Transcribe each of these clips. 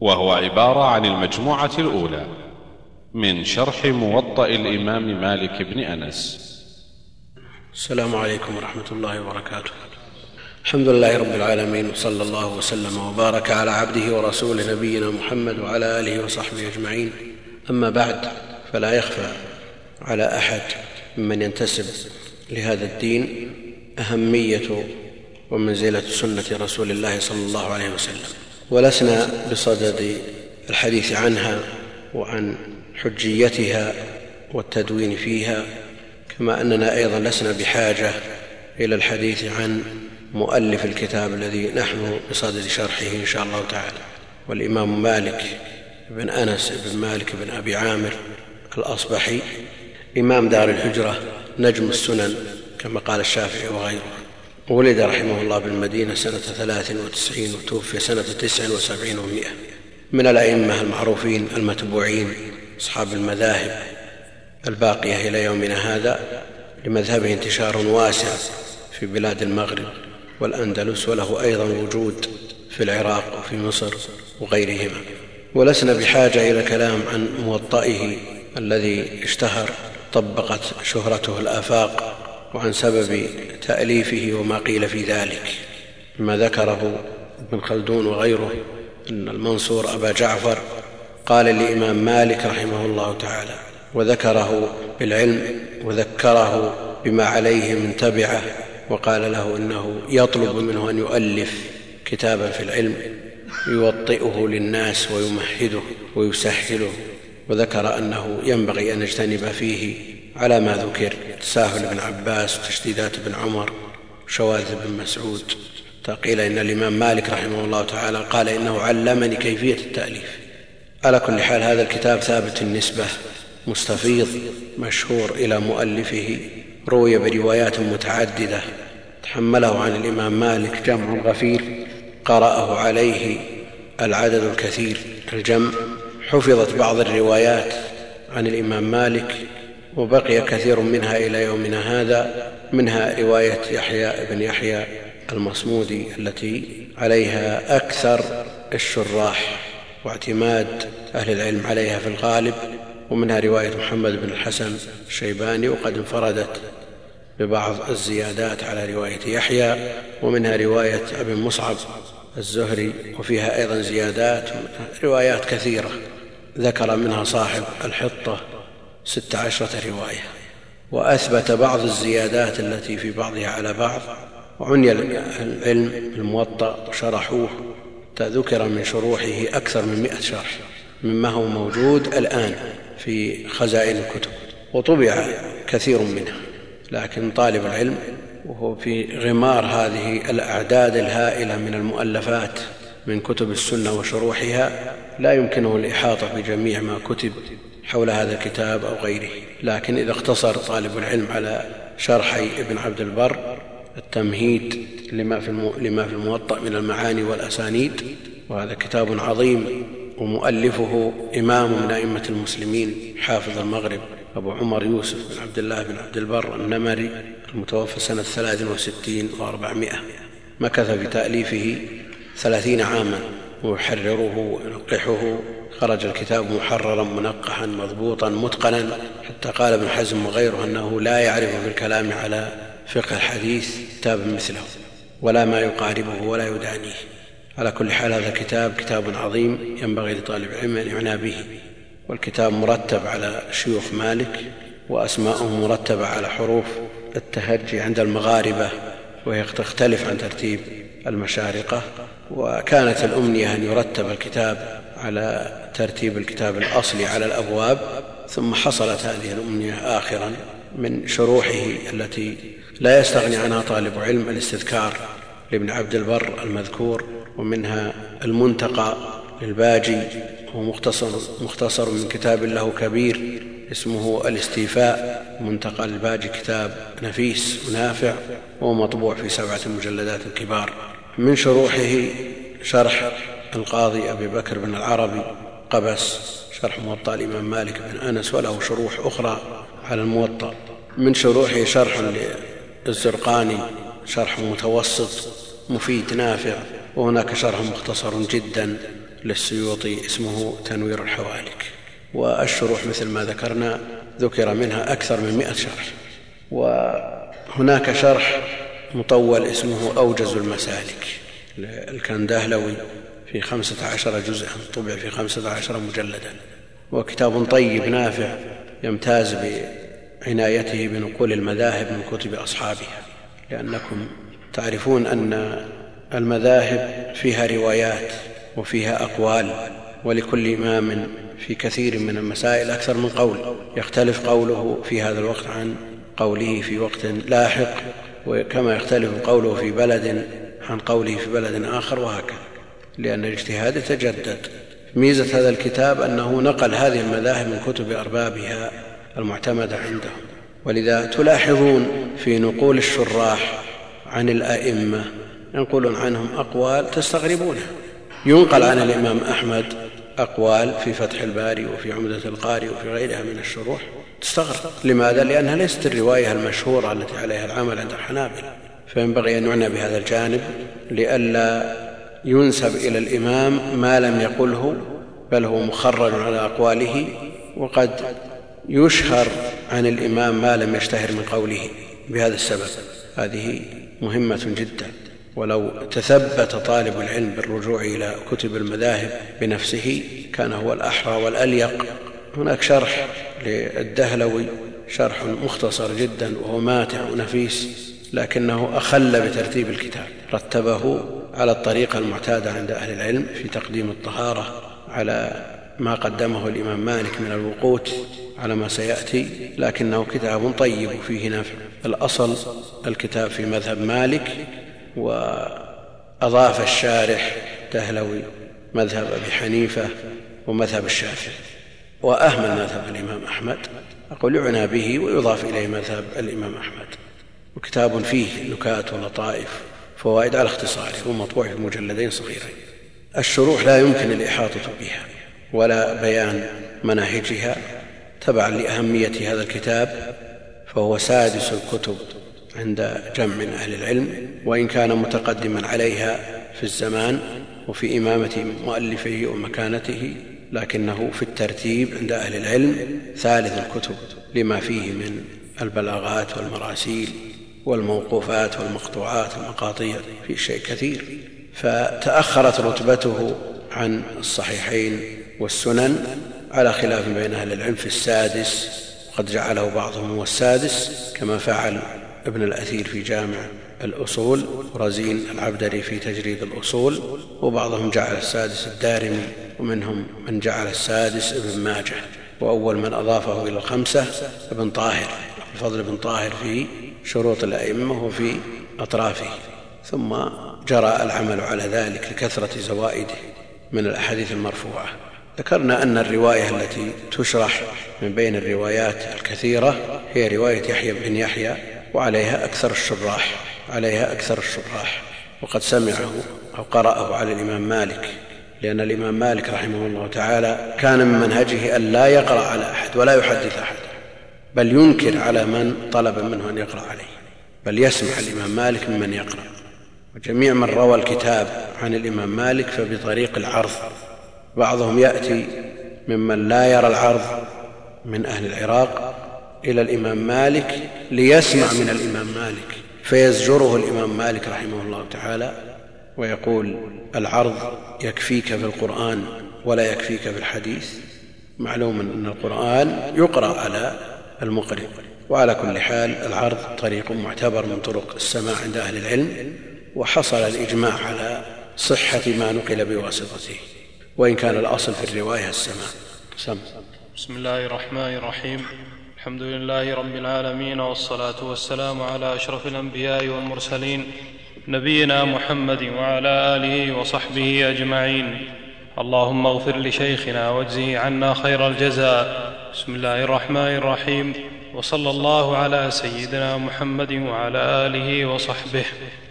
وهو عبارة عن المجموعة الأولى من شرح موطأ الإمام مالك بن أنس. السلام عليكم ورحمة الله وبركاته. الحمد لله رب العالمين وصلى الله وسلم وبارك على عبده ورسوله نبينا محمد وعلى آله وصحبه أجمعين. أما بعد فلا يخفى على أحد ممن ينتسب لهذا الدين أهمية ومنزلة سنة رسول الله صلى الله عليه وسلم. ولسنا بصدد الحديث عنها وعن حجيتها والتدوين فيها كما أننا أيضا لسنا بحاجة إلى الحديث عن مؤلف الكتاب الذي نحن بصدد شرحه إن شاء الله تعالى والإمام مالك بن أنس بن مالك بن أبي عامر الأصبحي إمام دار الهجرة نجم السنن كما قال الشافعي وغيره. ولد رحمه الله بالمدينة سنة ثلاث وتسعين وتوفي سنة تسع وسبعين ومائة من الأئمة المعروفين المتبوعين أصحاب المذاهب الباقية إلى يومنا هذا لمذهبه انتشار واسع في بلاد المغرب والأندلس وله أيضا وجود في العراق وفي مصر وغيرهما. ولسنا بحاجة إلى كلام عن موطئه الذي اشتهر طبقت شهرته الآفاق وعن سبب تأليفه وما قيل في ذلك. ما ذكره ابن خلدون وغيره أن المنصور أبا جعفر قال لإمام مالك رحمه الله تعالى وذكره بالعلم وذكره بما عليه من تبعه وقال له إنه يطلب منه أن يؤلف كتابا في العلم يوطئه للناس ويمهده ويسهله. وذكر أنه ينبغي أن يجتنب فيه على ما ذكر تساهل ابن عباس وتشديدات ابن عمر وشواذ بن مسعود. قيل إن الإمام مالك رحمه الله تعالى قال إنه علمني كيفية التأليف. على كل حال هذا الكتاب ثابت النسبة مستفيض مشهور إلى مؤلفه روي بروايات متعددة. تحمله عن الإمام مالك جمع غفير قرأه عليه العدد الكثير. الجمع حفظت بعض الروايات عن الإمام مالك وبقي كثير منها إلى يومنا هذا منها رواية يحيى بن يحيى المصمودي التي عليها أكثر الشراح واعتماد أهل العلم عليها في الغالب ومنها رواية محمد بن الحسن الشيباني وقد انفردت ببعض الزيادات على رواية يحيى ومنها رواية أبي مصعب الزهري وفيها أيضا زيادات روايات كثيرة ذكر منها صاحب الحطة. ست عشرة رواية وأثبت بعض الزيادات التي في بعضها على بعض وعني العلم الموطأ وشرحوه ذكر من شروحه أكثر من م شرح مما هو موجود الآن في خزائن الكتب وطبع كثير منها لكن طالب العلم وهو في غمار هذه الأعداد الهائلة من المؤلفات من كتب السنة وشروحها لا يمكنه الإحاطة بجميع ما كتب حول هذا الكتاب أو غيره. لكن إذا اقتصر طالب العلم على شرحي ابن عبد البر التمهيد لما في, لما في الموطأ من المعاني والأسانيد وهذا كتاب عظيم ومؤلفه إمام من أئمة المسلمين حافظ المغرب أبو عمر يوسف بن عبد الله بن عبد البر النمري المتوفى سنة ثلاث وستين وأربعمائة. مكث في تأليفه ثلاثين عاما. ويحرره وينقحه خرج الكتاب محررا منقحا مضبوطا متقنا. حتى قال ابن حزم وغيره أنه لا يعرف في الكلام على فقه الحديث كتابا مثله ولا ما يقاربه ولا يدانيه. على كل حال هذا الكتاب كتاب عظيم ينبغي لطالب العلم أن يعنى به. والكتاب مرتب على شيوخ مالك واسماؤهم مرتبة على حروف التهجي عند المغاربة وهي تختلف عن ترتيب المشارقة. وكانت الأمنية أن يرتب الكتاب على ترتيب الكتاب الأصلي على الأبواب ثم حصلت هذه الأمنية آخرا من شروحه التي لا يستغني عنها طالب علم الاستذكار لابن عبد البر المذكور ومنها المنتقى للباجي هو مختصر, مختصر من كتاب له كبير اسمه الاستيفاء منتقى الباجي كتاب نفيس ونافع وهو مطبوع في سبعة مجلدات كبار. من شروحه شرح القاضي أبي بكر بن العربي قبس شرح موطأ الإمام مالك بن أنس وله شروح أخرى على الموطأ. من شروحه شرح للزرقاني شرح متوسط مفيد نافع وهناك شرح مختصر جدا للسيوطي اسمه تنوير الحوالك. والشروح مثل ما ذكرنا ذكر منها أكثر من م شرح. وهناك شرح مطول اسمه أوجز المسالك. الكندهلوي في خمسة عشر جزءا طبع في خمسة عشر مجلدا. وكتاب طيب نافع يمتاز بعنايته بنقول المذاهب من كتب أصحابها. لأنكم تعرفون أن المذاهب فيها روايات وفيها أقوال ولكل إمام في كثير من المسائل أكثر من قول. يختلف قوله في هذا الوقت عن قوله في وقت لاحق. وكما يختلف قوله في بلد عن قوله في بلد آخر وهكذا لأن الاجتهاد يتجدد. ميزة هذا الكتاب أنه نقل هذه المذاهب من كتب أربابها المعتمدة عندهم. ولذا تلاحظون في نقول الشراح عن الأئمة ينقلون عنهم أقوال تستغربونها. ينقل عن الإمام أحمد أقوال في فتح الباري وفي عمدة القاري وفي غيرها من الشروح. تستغرب لماذا؟ لأنها ليست الرواية المشهورة التي عليها العمل عند الحنابلة. فينبغي أن يعنى بهذا الجانب لئلا ينسب إلى الإمام ما لم يقله بل هو مخرج على أقواله وقد يشهر عن الإمام ما لم يشتهر من قوله. بهذا السبب هذه مهمة جدا. ولو تثبت طالب العلم بالرجوع إلى كتب المذاهب بنفسه كان هو الأحرى والأليق. هناك شرح للدهلوي شرح مختصر جدا وهو ماتع ونفيس لكنه أخل بترتيب الكتاب. رتبه على الطريقة المعتادة عند أهل العلم في تقديم الطهارة على ما قدمه الإمام مالك من الوقوت على ما سيأتي لكنه كتاب طيب فيه نفع الأصل الكتاب في مذهب مالك وأضاف الشارح دهلوي مذهب أبي حنيفة ومذهب الشافعي. وأهمل مذهب الإمام أحمد أقول يعنى به ويضاف إليه مذهب الإمام أحمد. وكتاب فيه نكات ولطائف فوائد على اختصاره ومطبوع في مجلدين صغيرين. الشروح لا يمكن الإحاطة بها ولا بيان مناهجها تبعا لأهمية هذا الكتاب فهو سادس الكتب عند جمع من أهل العلم وإن كان متقدما عليها في الزمان وفي إمامة مؤلفه ومكانته لكنه في الترتيب عند أهل العلم ثالث الكتب لما فيه من البلاغات والمراسيل والموقوفات والمقطوعات والمقاطيع في شيء كثير. فتأخرت رتبته عن الصحيحين والسنن على خلاف بين أهل العلم في السادس وقد جعله بعضهم هو السادس كما فعل ابن الأثير في جامع الأصول ورزين العبدري في تجريد الأصول وبعضهم جعل السادس الدارمي ومنهم من جعل السادس ابن ماجه وأول من أضافه إلى الخمسة ابن طاهر الفضل بن طاهر في شروط الأئمة وفي أطرافه. ثم جرى العمل على ذلك لكثرة زوائده من الأحاديث المرفوعة. ذكرنا أن الرواية التي تشرح من بين الروايات الكثيرة هي رواية يحيى بن يحيى وعليها أكثر الشراح. عليها أكثر الشراح وقد سمعه أو قرأه على الإمام مالك لأن الإمام مالك رحمه الله تعالى كان من منهجه أن لا يقرأ على أحد ولا يحدث أحد بل ينكر على من طلب منه أن يقرأ عليه بل يسمح الإمام مالك ممن يقرأ. وجميع من روى الكتاب عن الإمام مالك فبطريق العرض بعضهم يأتي ممن لا يرى العرض من أهل العراق إلى الإمام مالك ليسمع من الإمام مالك. فيزجره الإمام مالك رحمه الله تعالى ويقول العرض يكفيك في القرآن ولا يكفيك في الحديث. معلوم أن القرآن يقرأ على المقرئ وعلى كل حال العرض طريق معتبر من طرق السماع عند أهل العلم وحصل الإجماع على صحة ما نقل بواسطته. وإن كان الأصل في الرواية السماع. سم. بسم الله الرحمن الرحيم. الحمد لله رب العالمين والصلاة والسلام على أشرف الأنبياء والمرسلين نبينا محمد وعلى آله وصحبه أجمعين. اللهم اغفر لشيخنا واجزه عنا خير الجزاء. بسم الله الرحمن الرحيم. وصلى الله على سيدنا محمد وعلى آله وصحبه.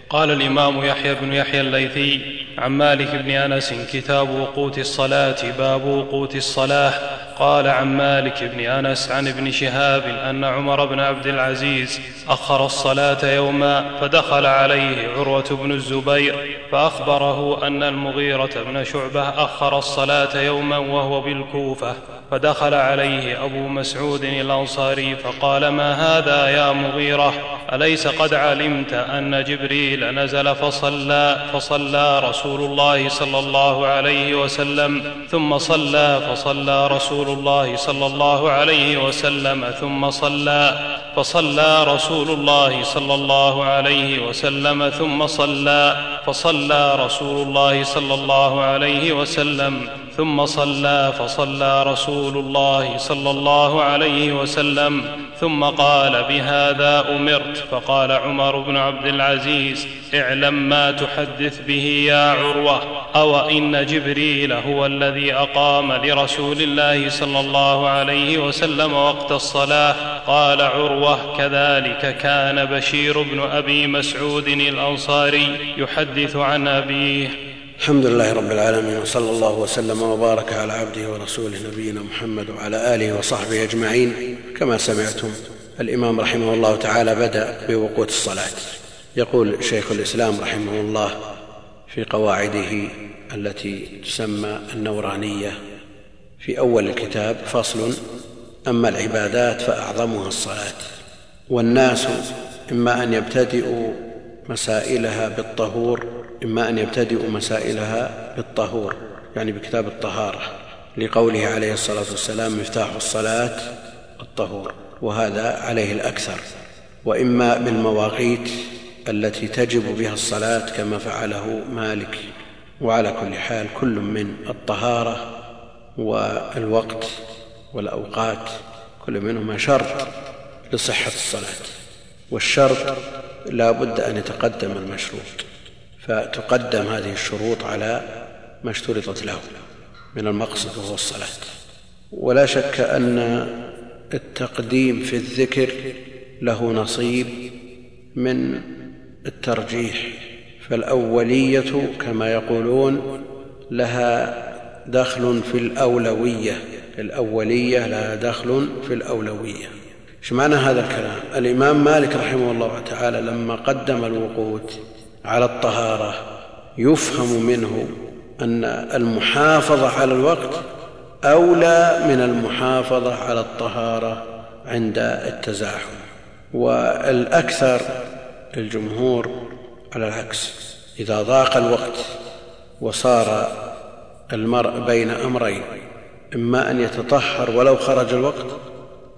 قال الإمام يحيى بن يحيى الليثي عن مالك بن أنس كتاب وقوت الصلاة باب وقوت الصلاة. قال عن مالك بن أنس عن ابن شهاب أن عمر بن عبد العزيز أخر الصلاة يوما فدخل عليه عروة بن الزبير فأخبره أن المغيرة بن شعبة أخر الصلاة يوما وهو بالكوفة. فدخل عليه أبو مسعود الأنصاري فقال ما هذا يا مغيرة؟ أليس قد علمت أن جبريل نزل فصلى فصلى رسول الله صلى الله عليه وسلم ثم صلى فصلى رسول الله صلى الله عليه وسلم ثم صلى فصلى رسول الله صلى الله عليه وسلم ثم صلى فصلى رسول الله صلى الله عليه وسلم ثم صلى فصلى رسول الله صلى الله عليه وسلم ثم قال بهذا أمرت. فقال عمر بن عبد العزيز اعلم ما تحدث به يا عروة أو إن جبريل هو الذي أقام لرسول الله صلى الله عليه وسلم وقت الصلاة. قال عروة كذلك كان بشير بن أبي مسعود الأنصاري يحدث عن أبيه. الحمد لله رب العالمين وصلى الله وسلم وبارك على عبده ورسوله نبينا محمد وعلى آله وصحبه أجمعين. كما سمعتم الإمام رحمه الله تعالى بدأ بوقوت الصلاة. يقول شيخ الإسلام رحمه الله في قواعده التي تسمى النورانية في أول الكتاب فصل أما العبادات فأعظمها الصلاة. والناس إما أن يبتدئوا مسائلها بالطهور إما أن يبتدئوا مسائلها بالطهور يعني بكتاب الطهارة لقوله عليه الصلاة والسلام مفتاح الصلاة الطهور وهذا عليه الأكثر. وإما بالمواقيت التي تجب بها الصلاة كما فعله مالك. وعلى كل حال كل من الطهارة والوقت والأوقات كل منهما شرط لصحة الصلاة. والشرط لا بد أن يتقدم المشروط. فتقدم هذه الشروط على ما اشترطت له من المقصد وهو الصلاة. ولا شك أن التقديم في الذكر له نصيب من الترجيح فالأولية كما يقولون لها دخل في الأولوية الأولية لها دخل في الأولوية. إيش معنى هذا الكلام؟ الإمام مالك رحمه الله تعالى لما قدم الوقوت على الطهارة يفهم منه أن المحافظة على الوقت أولى من المحافظة على الطهارة عند التزاحم والأكثر الجمهور على العكس إذا ضاق الوقت وصار المرء بين أمرين إما أن يتطهر ولو خرج الوقت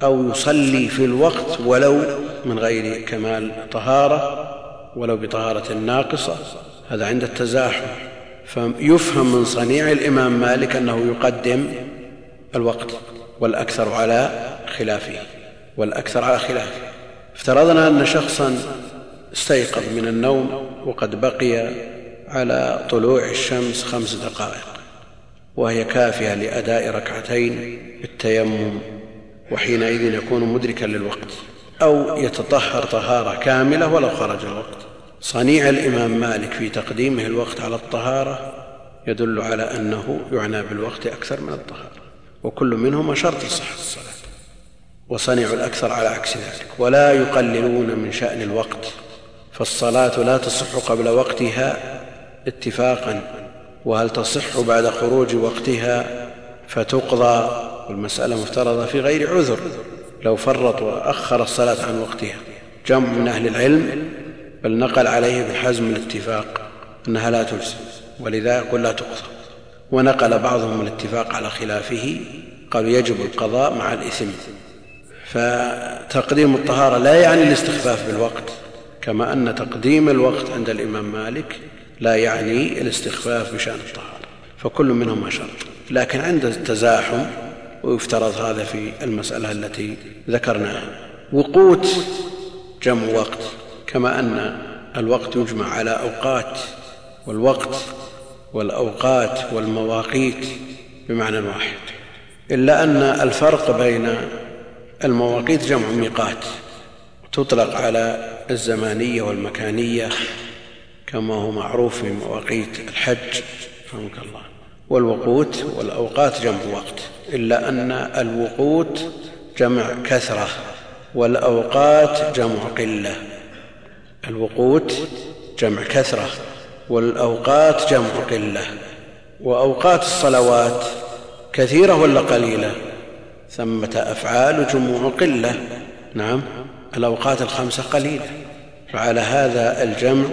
أو يصلي في الوقت ولو من غير كمال طهارة ولو بطهارة ناقصة هذا عند التزاحم. فيفهم من صنيع الإمام مالك أنه يقدم الوقت والأكثر على خلافه والأكثر على خلافه. افترضنا أن شخصا استيقظ من النوم وقد بقي على طلوع الشمس خمس دقائق وهي كافية لأداء ركعتين بالتيمم وحينئذ يكون مدركا للوقت. أو يتطهر طهارة كاملة ولو خرج الوقت. صنيع الإمام مالك في تقديمه الوقت على الطهارة يدل على أنه يعنى بالوقت أكثر من الطهارة وكل منهما شرط لصحة الصلاة وصنع الأكثر على عكس ذلك ولا يقللون من شأن الوقت فالصلاة لا تصح قبل وقتها اتفاقا وهل تصح بعد خروج وقتها فتقضى والمسألة مفترضة في غير عذر. لو فرط وأخر الصلاة عن وقتها. جمع من أهل العلم بل نقل عليه ابن الاتفاق أنها لا تجزي ولذا يقول لا تقضى ونقل بعضهم الاتفاق على خلافه قالوا يجب القضاء مع الإثم. فتقديم الطهارة لا يعني الاستخفاف بالوقت كما أن تقديم الوقت عند الإمام مالك لا يعني الاستخفاف بشأن الطهارة. فكل منهما شرط. لكن عند التزاحم ويفترض هذا في المسألة التي ذكرناها. وقوت جمع وقت كما أن الوقت يجمع على أوقات والوقت والأوقات والمواقيت بمعنى واحد. إلا أن الفرق بين المواقيت جمع ميقات تطلق على الزمانية والمكانية كما هو معروف في مواقيت الحج رحمك الله. والوقوت والأوقات جمع وقت إلا أن الوقوت جمع كثرة والأوقات جمع قلة. الوقوت جمع كثرة والأوقات جمع قلة. وأوقات الصلوات كثيرة ولا قليلة؟ ثمة أفعال جموع قلة. نعم الأوقات الخمسة قليلة. فعلى هذا الجمع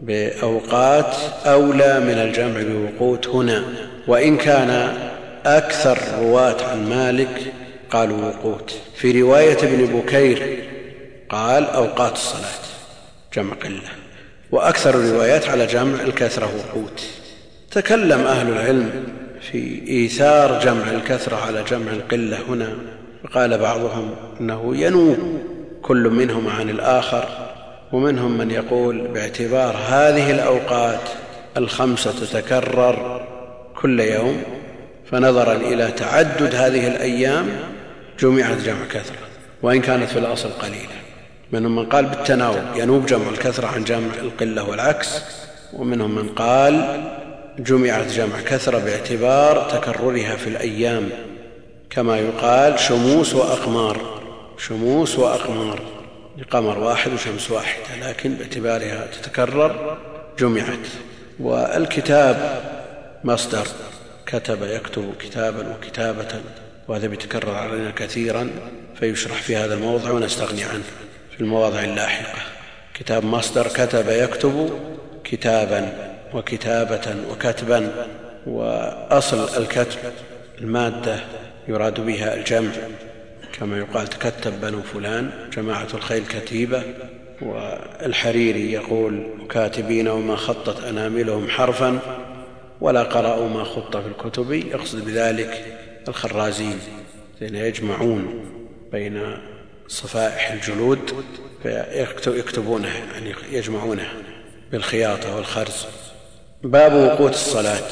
بأوقات أولى من الجمع بوقوت هنا وإن كان أكثر رواة عن مالك قالوا وقوت. في رواية ابن بكير قال أوقات الصلاة جمع قلة. وأكثر الروايات على جمع الكثرة وقوت. تكلم أهل العلم في إيثار جمع الكثرة على جمع القلة هنا. فقال بعضهم أنه ينوب كل منهما عن الآخر. ومنهم من يقول باعتبار هذه الأوقات الخمسة تتكرر كل يوم فنظرا إلى تعدد هذه الأيام جمعت جمع كثرة وإن كانت في الأصل قليلة. منهم من قال بالتناوب ينوب جمع الكثرة عن جمع القلة والعكس ومنهم من قال جمعت جمع كثرة باعتبار تكررها في الأيام كما يقال شموس وأقمار شموس وأقمار. قمر واحد وشمس واحدة لكن باعتبارها تتكرر جمعت. والكتاب مصدر كتب يكتب كتابا وكتابة وهذا بيتكرر علينا كثيرا فيشرح في هذا الموضع ونستغني عنه في المواضع اللاحقة. كتاب مصدر كتب يكتب كتابا وكتابة وكتبا. وأصل الكتب المادة يراد بها الجمع. كما يقال تكتب بنو فلان جماعة الخيل كتيبة والحريري يقول كاتبين وما خطت أناملهم حرفا ولا قرأوا ما خط في الكتب يقصد بذلك الخرازين الذين يجمعون بين صفائح الجلود فيكتبونها يعني يجمعونها بالخياطة والخرز. باب وقوت الصلاة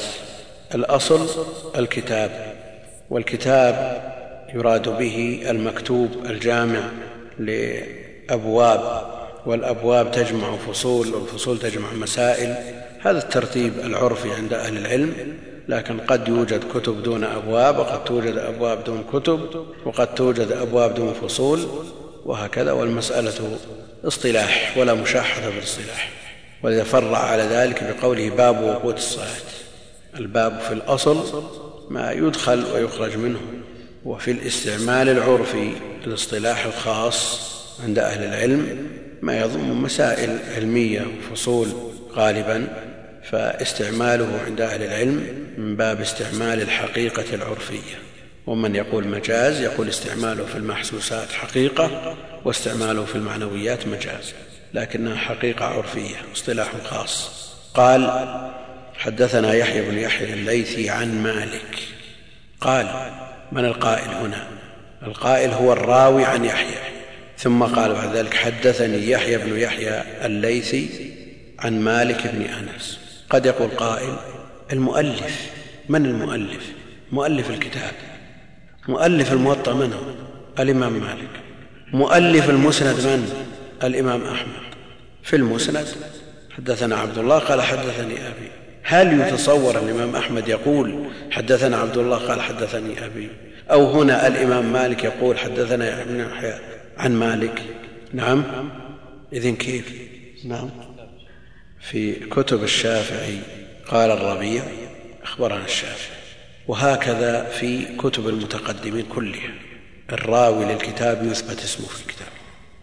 الأصل الكتاب والكتاب يراد به المكتوب الجامع لأبواب والأبواب تجمع فصول والفصول تجمع مسائل. هذا الترتيب العرفي عند أهل العلم لكن قد يوجد كتب دون أبواب وقد توجد أبواب دون كتب وقد توجد أبواب دون فصول وهكذا. والمسألة اصطلاح ولا مشاحة في الاصطلاح. ولذا فرع على ذلك بقوله باب وقوت الصلاة الباب في الأصل ما يدخل ويخرج منه. وفي الاستعمال العرفي الاصطلاح الخاص عند أهل العلم ما يضم مسائل علمية وفصول غالبا فاستعماله عند أهل العلم من باب استعمال الحقيقة العرفية. ومن يقول مجاز يقول استعماله في المحسوسات حقيقة واستعماله في المعنويات مجاز لكنها حقيقة عرفية اصطلاح خاص. قال حدثنا يحيى بن يحيى الليثي عن مالك. قال من القائل هنا؟ القائل هو الراوي عن يحيى. ثم قال بعد ذلك حدثني يحيى بن يحيى الليثي عن مالك بن أنس. قد يقول قائل المؤلف. من المؤلف؟ مؤلف الكتاب. مؤلف الموطأ من هو؟ الإمام مالك. مؤلف المسند من؟ الإمام أحمد. في المسند حدثنا عبد الله قال حدثني أبي. هل يتصور الإمام أحمد يقول حدثنا عبد الله قال حدثني أبي؟ أو هنا الإمام مالك يقول حدثنا ابن يحيى عن مالك؟ نعم. إذن كيف؟ نعم. في كتب الشافعي قال الربيع أخبرنا الشافعي وهكذا في كتب المتقدمين كلها. الراوي للكتاب يثبت اسمه في الكتاب.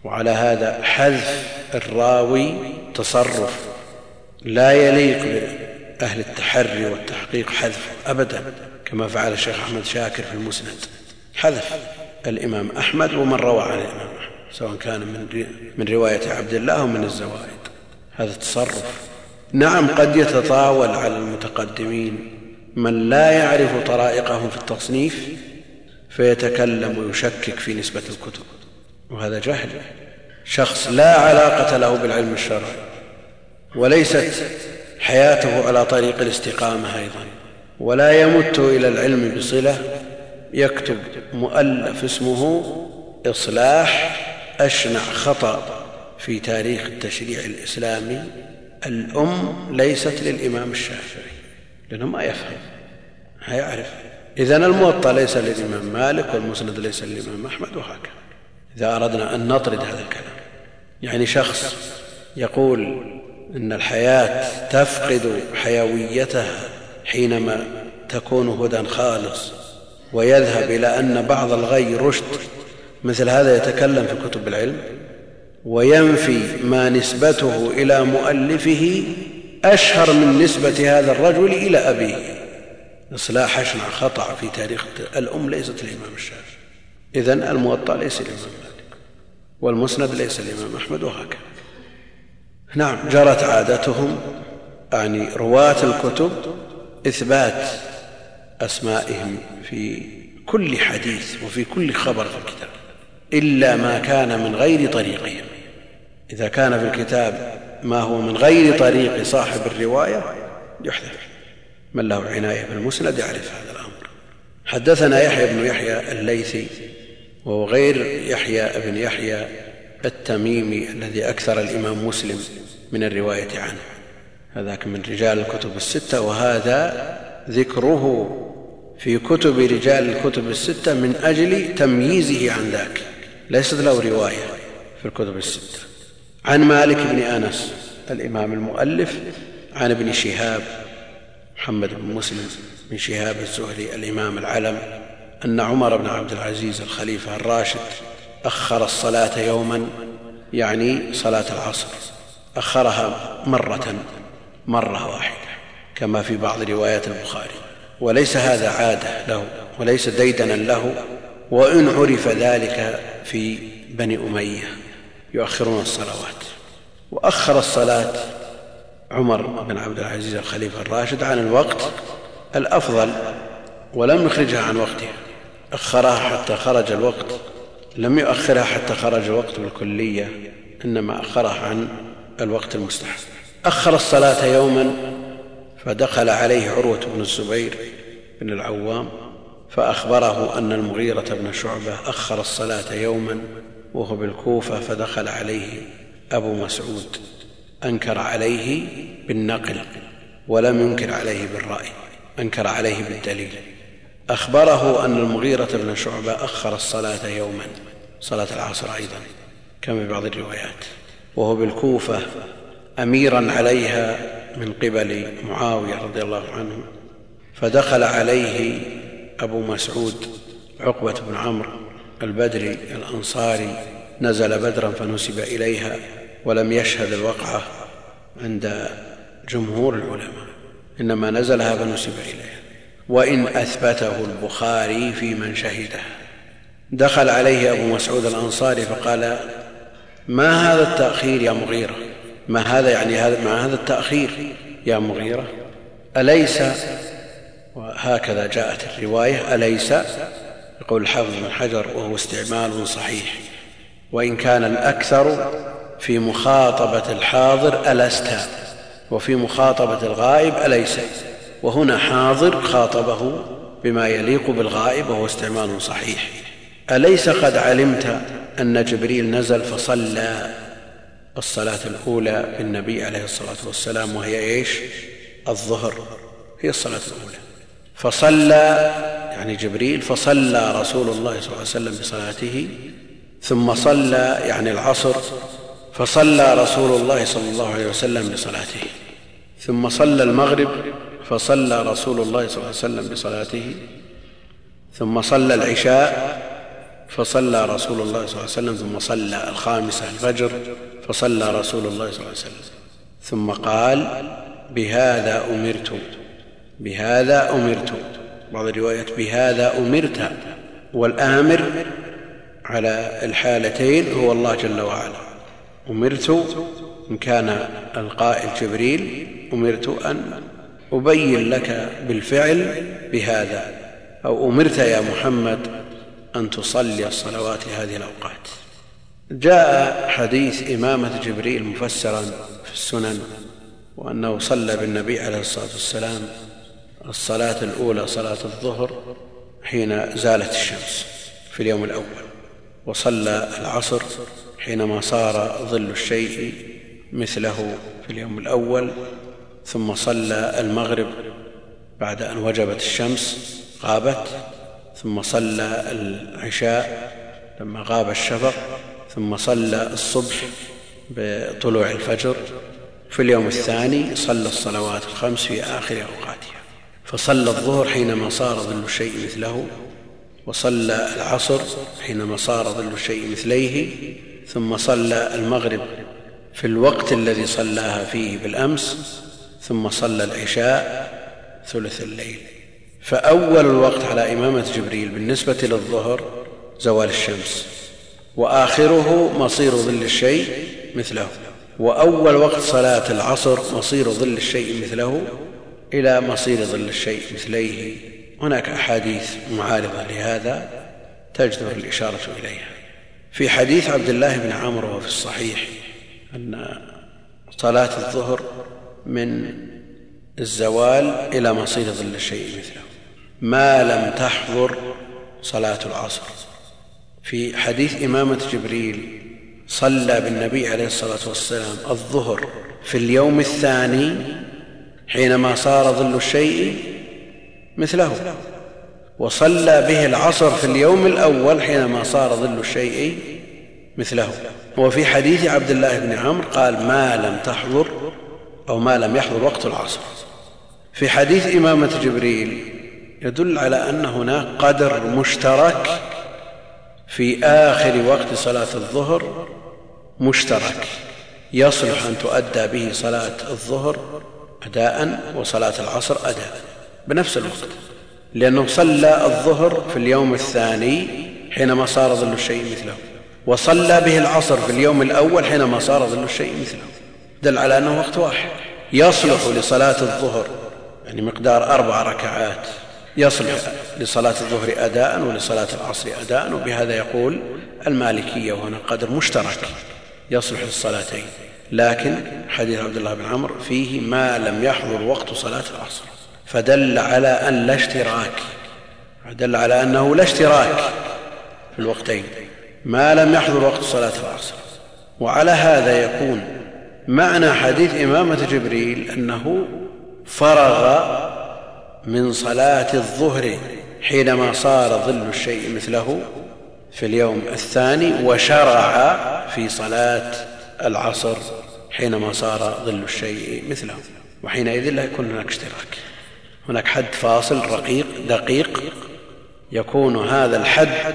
وعلى هذا حذف الراوي تصرف. لا يليق بأهل التحري والتحقيق حذفه أبدا كما فعل الشيخ أحمد شاكر في المسند. حذف الإمام أحمد ومن روى عن الإمام أحمد سواء كان من من رواية عبد الله أو من الزوائد. هذا تصرف نعم قد يتطاول على المتقدمين. من لا يعرف طرائقهم في التصنيف فيتكلم ويشكك في نسبة الكتب وهذا جهل. شخص لا علاقة له بالعلم الشرعي وليست حياته على طريق الاستقامة أيضا. ولا يمت إلى العلم بصلة. يكتب مؤلف اسمه إصلاح أشنع خطأ في تاريخ التشريع الإسلامي. الأم ليست للإمام الشافعي لأنه ما يفهم ما يعرف. إذا الموطأ ليس للإمام مالك والمسند ليس للإمام أحمد وهكذا. إذا أردنا أن نطرد هذا الكلام يعني شخص يقول إن الحياة تفقد حيويتها حينما تكون هدى خالص ويذهب إلى أن بعض الغي رشد. مثل هذا يتكلم في كتب العلم وينفي ما نسبته إلى مؤلفه أشهر من نسبة هذا الرجل إلى أبيه. إصلاح أشنع خطأ في تاريخ الأم ليست الإمام الشافعي. إذن الموطأ ليس الإمام مالك والمسند ليس الإمام أحمد وهكذا. نعم جرت عادتهم يعني رواة الكتب إثبات أسمائهم في كل حديث وفي كل خبر في الكتاب إلا ما كان من غير طريقهم. إذا كان في الكتاب ما هو من غير طريق صاحب الرواية يحذف. من له عناية بالمسند يعرف هذا الأمر. حدثنا يحيى بن يحيى الليثي وهو غير يحيى بن يحيى التميمي الذي أكثر الإمام مسلم من الرواية عنه. هذاك من رجال الكتب الستة وهذا ذكره في كتب رجال الكتب الستة من أجل تمييزه عن ذاك. ليست له رواية في الكتب الستة. عن مالك بن أنس الإمام المؤلف عن ابن شهاب محمد بن مسلم بن شهاب الزهري الإمام العلم أن عمر بن عبد العزيز الخليفة الراشد أخر الصلاة يوما يعني صلاة العصر. أخرها مرة مرة واحدة كما في بعض روايات البخاري. وليس هذا عادة له وليس ديدنا له وإن عرف ذلك في بني أمية يؤخرون الصلوات. وأخر الصلاة عمر بن عبد العزيز الخليفة الراشد عن الوقت الأفضل ولم يخرجها عن وقتها أخرها حتى خرج الوقت لم يؤخرها حتى خرج الوقت بالكلية إنما أخرها عن الوقت المستحب أخر الصلاة يوما فدخل عليه عروة بن الزبير بن العوام فأخبره أن المغيرة بن شعبة أخر الصلاة يوما وهو بالكوفة فدخل عليه أبو مسعود. أنكر عليه بالنقل ولم ينكر عليه بالرأي أنكر عليه بالدليل. أخبره أن المغيرة بن شعبة أخر الصلاة يوما صلاة العصر أيضا كما في بعض الروايات وهو بالكوفة أميرا عليها من قبل معاوية رضي الله عنه فدخل عليه أبو مسعود عقبة بن عمرو البدري الأنصاري نزل بدرا فنسب إليها ولم يشهد الوقعة عند جمهور العلماء إنما نزلها فنسب إليها. وإن أثبته البخاري في من شهده. دخل عليه أبو مسعود الأنصاري فقال ما هذا التأخير يا مغيرة؟ ما هذا يعني هذا ما هذا التأخير يا مغيرة؟ أليس وهكذا جاءت الرواية أليس؟ يقول الحافظ بن حجر وهو استعمال صحيح. وإن كان الأكثر في مخاطبة الحاضر ألست وفي مخاطبة الغائب أليس؟ وهنا حاضر خاطبه بما يليق بالغائب وهو استعمال صحيح. أليس قد علمت أن جبريل نزل فصلى الصلاة الأولى بالنبي عليه الصلاة والسلام وهي إيش؟ الظهر. هي الصلاة الأولى. فصلى يعني جبريل فصلى رسول الله صلى الله عليه وسلم بصلاته ثم صلى يعني العصر فصلى رسول الله صلى الله عليه وسلم بصلاته ثم صلى المغرب فصلى رسول الله صلى الله عليه وسلم بصلاته ثم صلى العشاء فصلى رسول الله صلى الله عليه وسلم ثم صلى الخامسة الفجر فصلى رسول الله صلى الله عليه وسلم. ثم قال بهذا أمرت بهذا أمرت. بعض الروايات بهذا أمرت. والآمر على الحالتين هو الله جل وعلا. أمرت إن كان القائل جبريل أمرت أن أبين لك بالفعل بهذا أو أمرت يا محمد أن تصلي الصلوات هذه الأوقات. جاء حديث إمامة جبريل مفسرا في السنن وأنه صلى بالنبي عليه الصلاة والسلام الصلاة الأولى صلاة الظهر حين زالت الشمس في اليوم الأول وصلى العصر حينما صار ظل الشيء مثله في اليوم الأول ثم صلى المغرب بعد أن وجبت الشمس غابت. ثم صلى العشاء لما غاب الشفق. ثم صلى الصبح بطلوع الفجر. في اليوم الثاني صلى الصلوات الخمس في آخر أوقاتها. فصلى الظهر حينما صار ظل الشيء مثله وصلى العصر حينما صار ظل الشيء مثليه. ثم صلى المغرب في الوقت الذي صلاها فيه بالأمس ثم صلى العشاء ثلث الليل. فأول الوقت على إمامة جبريل بالنسبة للظهر زوال الشمس وآخره مصير ظل الشيء مثله وأول وقت صلاة العصر مصير ظل الشيء مثله إلى مصير ظل الشيء مثليه. هناك أحاديث معارضة لهذا تجدر الإشارة إليها. في حديث عبد الله بن عمرو وهو في الصحيح أن صلاة الظهر من الزوال إلى مصير ظل الشيء مثله. ما لم تحضر صلاة العصر. في حديث إمامة جبريل صلى بالنبي عليه الصلاة والسلام الظهر في اليوم الثاني حينما صار ظل الشيء مثله. وصلى به العصر في اليوم الأول حينما صار ظل الشيء مثله. وفي حديث عبد الله بن عمرو قال ما لم تحضر أو ما لم يحضر وقت العصر. في حديث إمامة جبريل يدل على أن هناك قدر مشترك في آخر وقت صلاة الظهر مشترك. يصلح أن تؤدى به صلاة الظهر أداء وصلاة العصر أداء بنفس الوقت لأنه صلى الظهر في اليوم الثاني حينما صار ظل الشيء مثله وصلى به العصر في اليوم الأول حينما صار ظل الشيء مثله. دل على أنه وقت واحد. يصلح لصلاة الظهر يعني مقدار أربع ركعات. يصلح لصلاة الظهر أداء ولصلاة العصر أداء وبهذا يقول المالكية وهنا قدر مشترك. يصلح للصلاتين. لكن حديث عبد الله بن عمرو فيه ما لم يحضر وقت صلاة العصر. فدل على أن لا اشتراك. دل على أنه لا اشتراك في الوقتين. ما لم يحضر وقت صلاة العصر. وعلى هذا يكون معنى حديث إمامة جبريل أنه فرغ من صلاة الظهر حينما صار ظل الشيء مثله في اليوم الثاني وشرع في صلاة العصر حينما صار ظل الشيء مثله. وحينئذ لا يكون هناك اشتراك. هناك حد فاصل رقيق دقيق يكون هذا الحد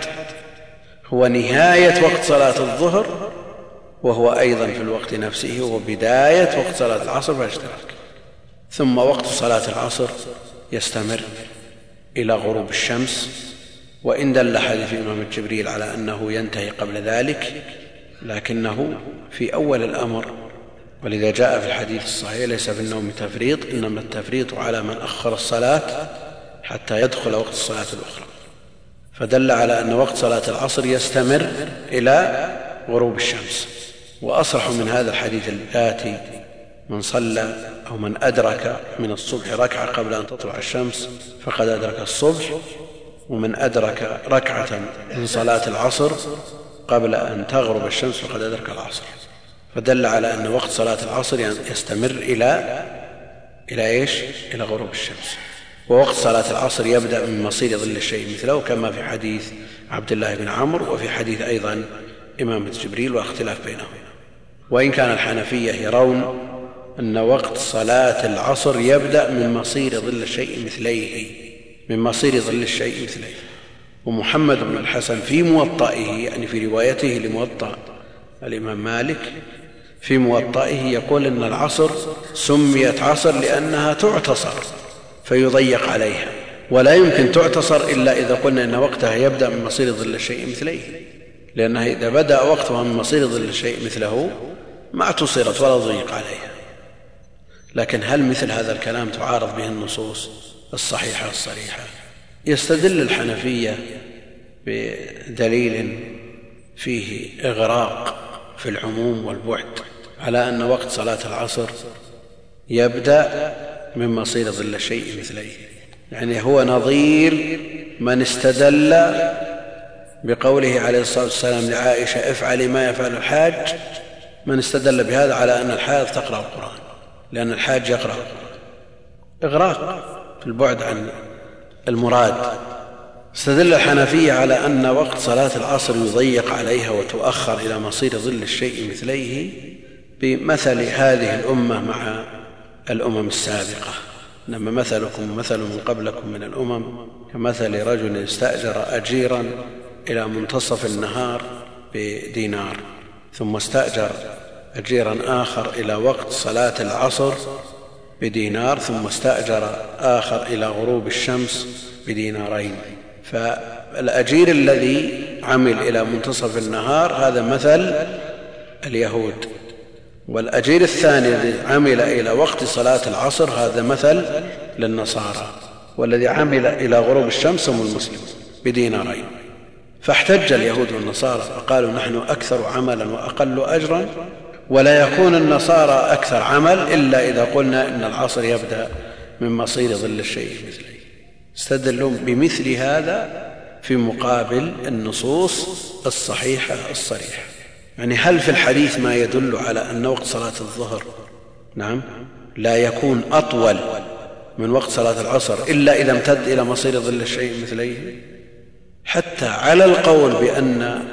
هو نهاية وقت صلاة الظهر وهو أيضا في الوقت نفسه وهو بداية وقت صلاة العصر فاشتراك ثم وقت صلاة العصر يستمر إلى غروب الشمس. وإن دل حديث إمام جبريل على أنه ينتهي قبل ذلك لكنه في أول الأمر ولذا جاء في الحديث الصحيح ليس في النوم تفريط إنما التفريط على من أخر الصلاة حتى يدخل وقت الصلاة الأخرى. فدل على أن وقت صلاة العصر يستمر إلى غروب الشمس. وأصرح من هذا الحديث الآتي من صلى أو من أدرك من الصبح ركعة قبل أن تطلع الشمس فقد أدرك الصبح ومن أدرك ركعة من صلاة العصر قبل أن تغرب الشمس فقد أدرك العصر. فدل على أن وقت صلاة العصر يستمر إلى إلى إيش؟ إلى غروب الشمس. ووقت صلاة العصر يبدأ من مصير ظل الشيء مثله كما في حديث عبد الله بن عمرو وفي حديث أيضا إمامة جبريل واختلاف بينهم وإن كان الحنفية يرون أن وقت صلاة العصر يبدأ من مصير ظل الشيء مثليه من مصير ظل الشيء مثليه. ومحمد بن الحسن في موطئه يعني في روايته لموطأ الإمام مالك في موطئه يقول إن العصر سميت عصر لأنها تعتصر فيضيق عليها. ولا يمكن تعتصر إلا إذا قلنا إن وقتها يبدأ من مصير ظل الشيء مثليه. لأنها إذا بدأ وقتها من مصير ظل الشيء مثله ما اعتصرت ولا ضيق عليها. لكن هل مثل هذا الكلام تعارض به النصوص الصحيحة الصريحة يستدل الحنفية بدليل فيه إغراق في العموم والبعد على أن وقت صلاة العصر يبدأ من مصير ظل الشيء مثليه. يعني هو نظير من استدل بقوله عليه الصلاة والسلام لعائشة افعلي ما يفعل الحاج من استدل بهذا على أن الحائض تقرأ القرآن لأن الحاج يقرأ إغراق في البعد عن المراد. استدل الحنفية على أن وقت صلاة العصر يضيق عليها وتؤخر إلى مصير ظل الشيء مثليه بمثل هذه الأمة مع الأمم السابقة. إنما مثلكم مثل من قبلكم من الأمم كمثل رجل استأجر أجيرا إلى منتصف النهار بدينار. ثم استأجر أجيرا آخر إلى وقت صلاة العصر بدينار ثم استأجر آخر إلى غروب الشمس بدينارين. فالأجير الذي عمل إلى منتصف النهار هذا مثل اليهود. والأجير الثاني الذي عمل إلى وقت صلاة العصر هذا مثل للنصارى. والذي عمل إلى غروب الشمس هم المسلمون بدينارين. فاحتج اليهود والنصارى فقالوا نحن أكثر عملا وأقل أجرا ولا يكون النصارى أكثر عمل إلا إذا قلنا إن العصر يبدأ من مصير ظل الشيء استدلوا بمثل هذا في مقابل النصوص الصحيحة الصريحة. يعني هل في الحديث ما يدل على أن وقت صلاة الظهر؟ نعم. لا يكون أطول من وقت صلاة العصر إلا إذا امتد إلى مصير ظل الشيء مثليه حتى على القول بأن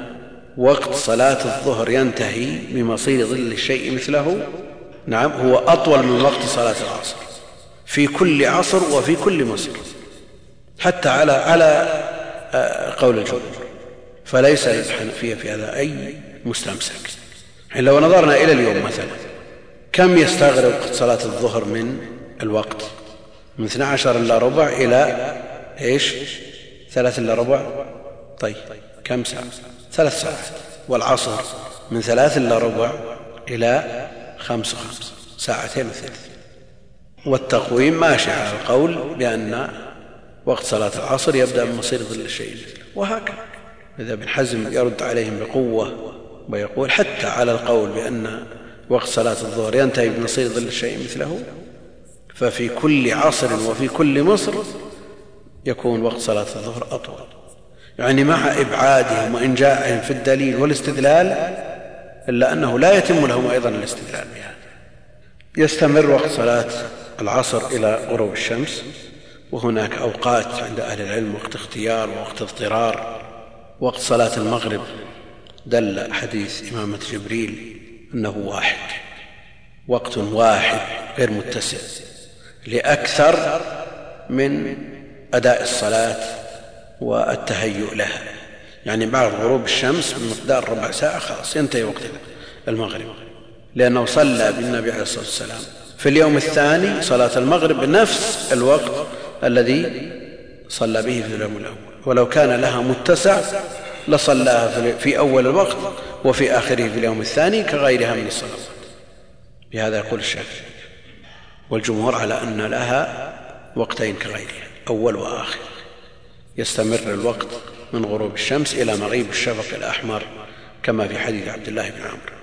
وقت صلاة الظهر ينتهي بمصير ظل الشيء مثله نعم هو أطول من وقت صلاة العصر في كل عصر وفي كل مصر حتى على على آه، قول الجمهور. فليس للحنفية في هذا أي مستمسك. يعني لو نظرنا إلى اليوم مثلا كم يستغرق صلاة الظهر من الوقت؟ من 12 إلا ربع إلى إيش؟ ثلاث إلا ربع؟ طيب كم ساعة؟ ثلاث ساعات. والعصر من ثلاث إلا ربع إلى خمس وخمس ساعتين وثلث. والتقويم ماشي على القول بأن وقت صلاة العصر يبدأ من مصير ظل الشيء وهكذا. إذا ابن حزم يرد عليهم بقوة ويقول حتى على القول بأن وقت صلاة الظهر ينتهي بمصير ظل الشيء مثله ففي كل عصر وفي كل مصر يكون وقت صلاة الظهر أطول. يعني مع إبعادهم وإنجاعهم في الدليل والاستدلال إلا أنه لا يتم لهم أيضا الاستدلال بهذا. يستمر وقت صلاة العصر إلى غروب الشمس وهناك أوقات عند أهل العلم وقت اختيار ووقت اضطرار. وقت صلاة المغرب دل حديث إمامة جبريل أنه واحد. وقت واحد غير متسع. لأكثر من أداء الصلاة والتهيؤ لها. يعني بعد غروب الشمس بمقدار ربع ساعة خلاص ينتهي وقت المغرب. لأنه صلى بالنبي عليه الصلاة والسلام. في اليوم الثاني صلاة المغرب بنفس الوقت الذي صلى به في اليوم الأول. ولو كان لها متسع لصلاها في أول الوقت وفي آخره في اليوم الثاني كغيرها من الصلوات. بهذا يقول الشافعي. والجمهور على أن لها وقتين كغيرها. أول وآخر. يستمر الوقت من غروب الشمس إلى مغيب الشفق الأحمر كما في حديث عبد الله بن عمرو.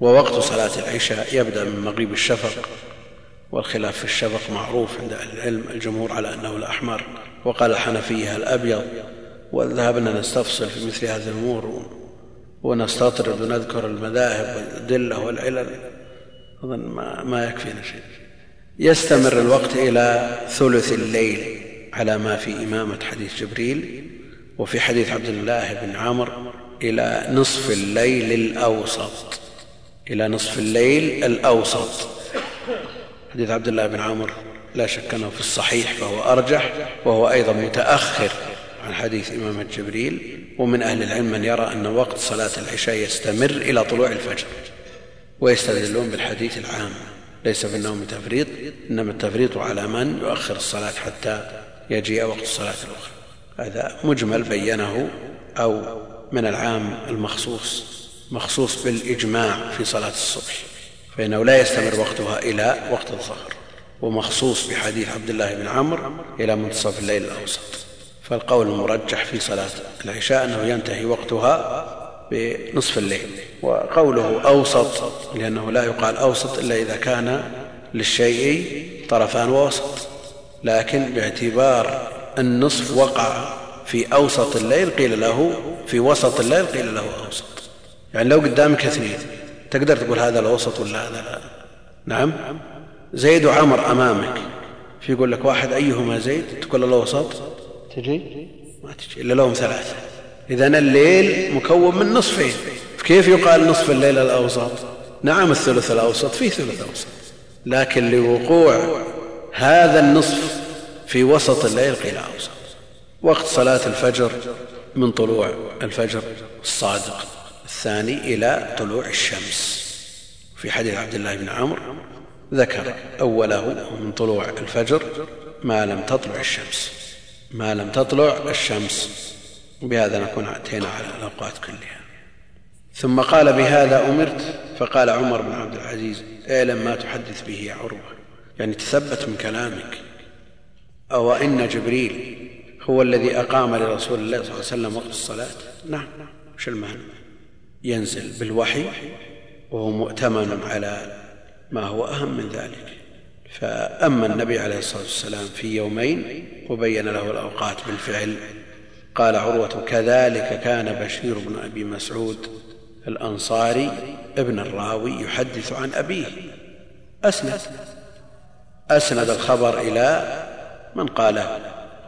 ووقت صلاة العشاء يبدأ من مغيب الشفق والخلاف في الشفق معروف عند العلم الجمهور على أنه الأحمر. وقال الحنفية الأبيض وذهبنا نستفصل في مثل هذه الأمور ونستطرد ونذكر المذاهب والأدلة والعلل. أظن ما يكفينا شيء. يستمر الوقت إلى ثلث الليل. على ما في إمامة حديث جبريل وفي حديث عبد الله بن عمر إلى نصف الليل الأوسط. إلى نصف الليل الأوسط. حديث عبد الله بن عمر لا شك أنه في الصحيح فهو أرجح وهو أيضا متأخر عن حديث إمامة جبريل ومن أهل العلم من يرى أن وقت صلاة العشاء يستمر إلى طلوع الفجر ويستدلون بالحديث العام. ليس في النوم تفريط إنما التفريط على من يؤخر الصلاة حتى يجيء وقت الصلاة الأخرى. هذا مجمل بينه أو من العام المخصوص مخصوص بالإجماع في صلاة الصبح فإنه لا يستمر وقتها إلى وقت الظهر ومخصوص بحديث عبد الله بن عمرو إلى منتصف الليل الأوسط. فالقول المرجح في صلاة العشاء أنه ينتهي وقتها بنصف الليل وقوله أوسط لأنه لا يقال أوسط إلا إذا كان للشيء طرفان ووسط. لكن باعتبار النصف وقع في أوسط الليل قيل له في وسط الليل قيل له أوسط. يعني لو قدامك اثنين تقدر تقول هذا الأوسط ولا هذا لا؟ نعم. زيد وعمر أمامك في يقول لك واحد أيهما زيد؟ تقول الأوسط؟ تجي؟ ما تجي إلا لهم ثلاثة. إذا الليل مكون من نصفين. كيف يقال نصف الليل الأوسط؟ نعم الثلث الأوسط فيه ثلث أوسط. لكن لوقوع هذا النصف في وسط الليل قيل أوسط وقت صلاة الفجر من طلوع الفجر الصادق الثاني إلى طلوع الشمس. في حديث عبد الله بن عمرو ذكر أوله من طلوع الفجر ما لم تطلع الشمس. ما لم تطلع الشمس. بهذا نكون أتينا على الأوقات كلها. ثم قال بهذا أمرت فقال عمر بن عبد العزيز اعلم ما تحدث به يا عروة. يعني تثبت من كلامك. أو إن جبريل هو الذي أقام لرسول الله صلى الله عليه وسلم وقت الصلاة؟ نعم. وش المعنى؟ ينزل بالوحي وهو مؤتمن على ما هو أهم من ذلك. فأما النبي عليه الصلاة والسلام في يومين وبين له الأوقات بالفعل قال عروة كذلك كان بشير بن أبي مسعود الأنصاري ابن الراوي يحدث عن أبيه. أسند. أسند الخبر إلى من قاله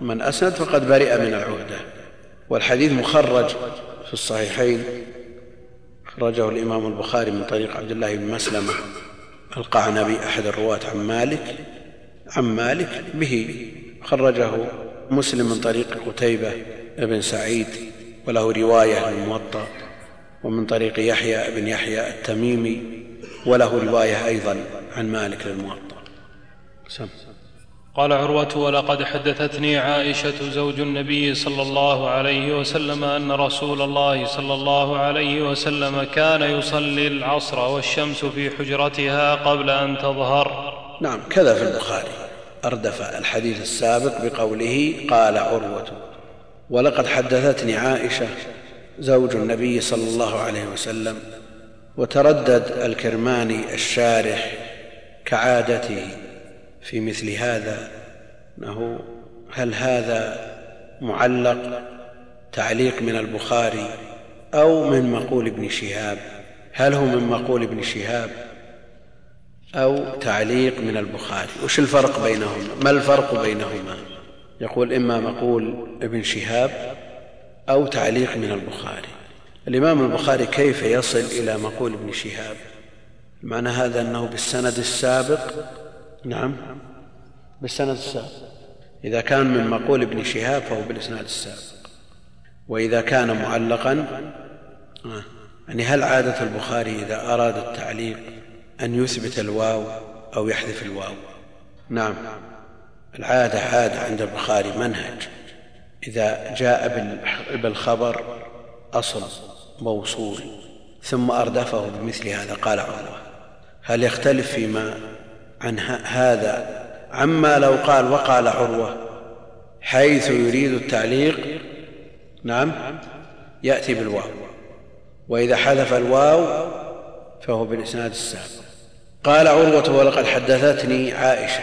من أسند فقد برئ من العهدة. والحديث مخرج في الصحيحين خرجه الإمام البخاري من طريق عبد الله بن مسلمة القعنبي أحد الرواة عن مالك عن مالك به. خرجه مسلم من طريق قتيبة بن سعيد وله رواية الموطأ ومن طريق يحيى بن يحيى التميمي وله رواية أيضا عن مالك للموطأ سم. قال عروة ولقد حدثتني عائشة زوج النبي صلى الله عليه وسلم أن رسول الله صلى الله عليه وسلم كان يصلي العصر والشمس في حجرتها قبل أن تظهر. نعم كذا في البخاري. أردف الحديث السابق بقوله قال عروة ولقد حدثتني عائشة زوج النبي صلى الله عليه وسلم وتردد الكرماني الشارح كعادته في مثل هذا إنه هل هذا معلق تعليق من البخاري أو من مقول ابن شهاب؟ هل هو من مقول ابن شهاب أو تعليق من البخاري؟ وش الفرق بينهما؟ ما الفرق بينهما؟ يقول إما مقول ابن شهاب أو تعليق من البخاري. الإمام البخاري كيف يصل إلى مقول ابن شهاب؟ معنى هذا أنه بالسند السابق نعم. بالسند السابق. إذا كان من مقول ابن شهاب فهو بالإسناد السابق. وإذا كان معلقا آه، يعني هل عادة البخاري إذا أراد التعليق أن يثبت الواو أو يحذف الواو؟ نعم. العادة عادة عند البخاري منهج. إذا جاء بالخبر أصل موصول ثم أردفه بمثل هذا قال عروة. هل يختلف فيما عن هذا عما لو قال وقال عروة حيث يريد التعليق نعم يأتي بالواو. وإذا حذف الواو فهو بالإسناد السابق. قال عروة ولقد حدثتني عائشة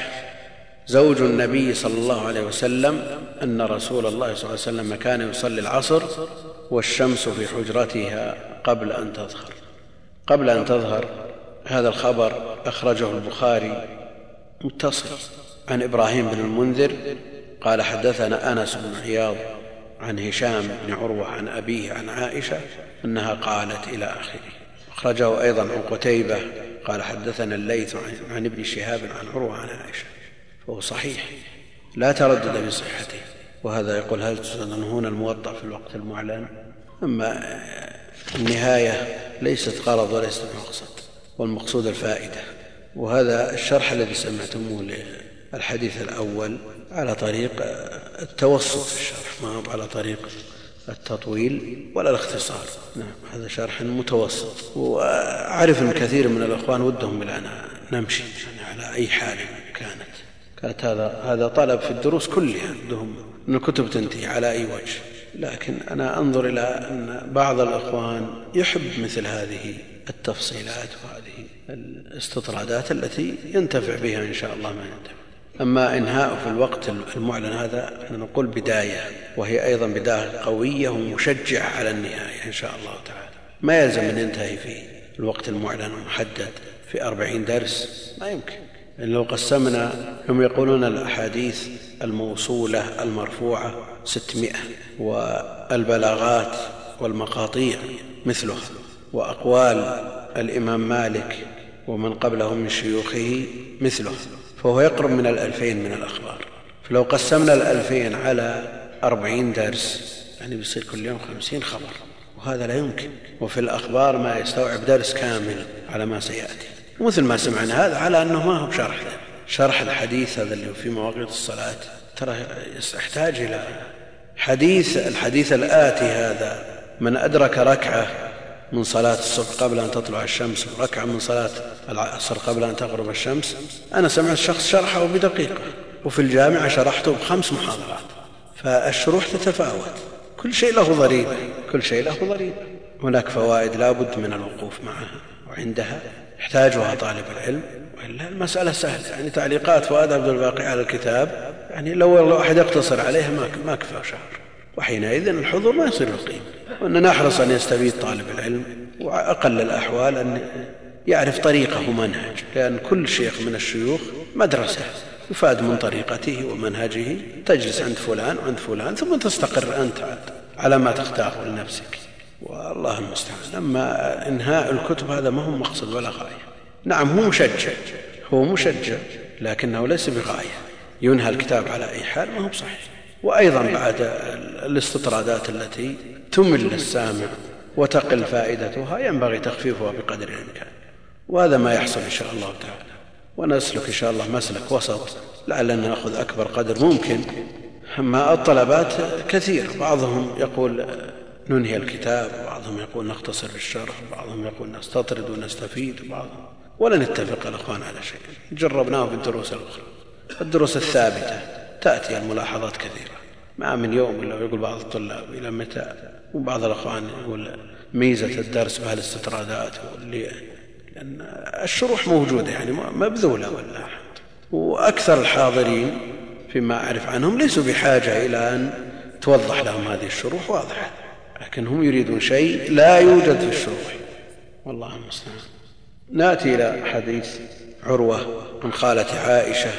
زوج النبي صلى الله عليه وسلم أن رسول الله صلى الله عليه وسلم كان يصلي العصر والشمس في حجرتها قبل أن تظهر. قبل أن تظهر هذا الخبر أخرجه البخاري. متصل. عن إبراهيم بن المنذر قال حدثنا أنس بن عياض عن هشام بن عروة عن أبيه عن عائشة أنها قالت إلى آخره أخرجه أيضا عن قتيبة قال حدثنا الليث عن ابن شهاب عن عروة عن عائشة. فهو صحيح. لا تردد في صحته وهذا يقول هل تظنون الموطأ في الوقت المعلن؟ أما النهاية ليست غرض وليست مقصد. والمقصود الفائدة. وهذا الشرح الذي سمعتموه للحديث الأول على طريق التوسط في الشرح ما هو على طريق التطويل ولا الاختصار. نعم هذا شرح متوسط. وأعرف أن كثير من الأخوان ودهم الآن نمشي يعني على أي حال كانت. كانت هذا هذا طلب في الدروس كلها عندهم أن الكتب تنتهي على أي وجه. لكن أنا أنظر إلى أن بعض الأخوان يحب مثل هذه التفصيلات وهذه الاستطرادات التي ينتفع بها إن شاء الله ما ينتفع أما إنهاء في الوقت المعلن هذا نقول بداية وهي أيضا بداية قوية ومشجعة على النهاية إن شاء الله تعالى. ما يلزم أن ينتهي في الوقت المعلن المحدد في أربعين درس ما يمكن. إن لو قسمنا هم يقولون الأحاديث الموصولة المرفوعة ستمائة والبلاغات والمقاطيع مثلها. وأقوال الإمام مالك ومن قبله من شيوخه مثله فهو يقرب من الألفين من الأخبار. فلو قسمنا الألفين على أربعين درس يعني بيصير كل يوم خمسين خبر. وهذا لا يمكن. وفي الأخبار ما يستوعب درس كامل على ما سيأتي. مثل ما سمعنا هذا على أنه ما هو بشرح. شرح الحديث هذا اللي في مواقيت الصلاة. ترى يحتاج إلى حديث الحديث الآتي هذا من أدرك ركعة من صلاة الصبح قبل أن تطلع الشمس وركعة من صلاة العصر قبل أن تغرب الشمس. أنا سمعت شخص شرحه بدقيقة وفي الجامعة شرحته بخمس محاضرات. فالشروح تتفاوت. كل شيء له ضريبة. كل شيء له ضريبة. هناك فوائد لا بد من الوقوف معها وعندها. يحتاجها طالب العلم. وإلا المسألة سهلة. يعني تعليقات فؤاد عبد الباقي على الكتاب. يعني لو أحد يقتصر عليها ما كفى شهر. وحينئذ الحضور ما يصير له قيمة وأن نحرص أن يستفيد طالب العلم وأقل الأحوال أن يعرف طريقه ومنهج لأن كل شيخ من الشيوخ مدرسة يفاد من طريقته ومنهجه تجلس عند فلان وعند فلان ثم تستقر أنت على ما تختاره لنفسك. والله المستعان. أما إنهاء الكتب هذا ما هو مقصد ولا غاية. نعم هو مشجع. هو مشجع لكنه ليس بغاية. ينهى الكتاب على أي حال ما هو بصحيح. وأيضا بعد الاستطرادات التي تمل السامع وتقل فائدتها ينبغي تخفيفها بقدر الإمكان. وهذا ما يحصل إن شاء الله تعالى. ونسلك إن شاء الله مسلك وسط لعلنا نأخذ أكبر قدر ممكن. أما الطلبات كثير بعضهم يقول ننهي الكتاب وبعضهم يقول نختصر في الشرح وبعضهم يقول نستطرد ونستفيد وبعضهم ولا نتفق الأخوان على شيء. جربناه في الدروس الأخرى. الدروس الثابتة. تأتي الملاحظات كثيرة. ما من يوم إلا يقول بعض الطلاب إلى متى؟ وبعض الأخوان يقول ميزة الدرس بهالاستطرادات لأن الشروح موجودة يعني مبذولة ولا وأكثر الحاضرين فيما أعرف عنهم ليسوا بحاجة إلى أن توضح لهم هذه الشروح واضحة لكن هم يريدون شيء لا يوجد في الشروح. والله المستعان. نأتي إلى حديث عروة عن خالة عائشة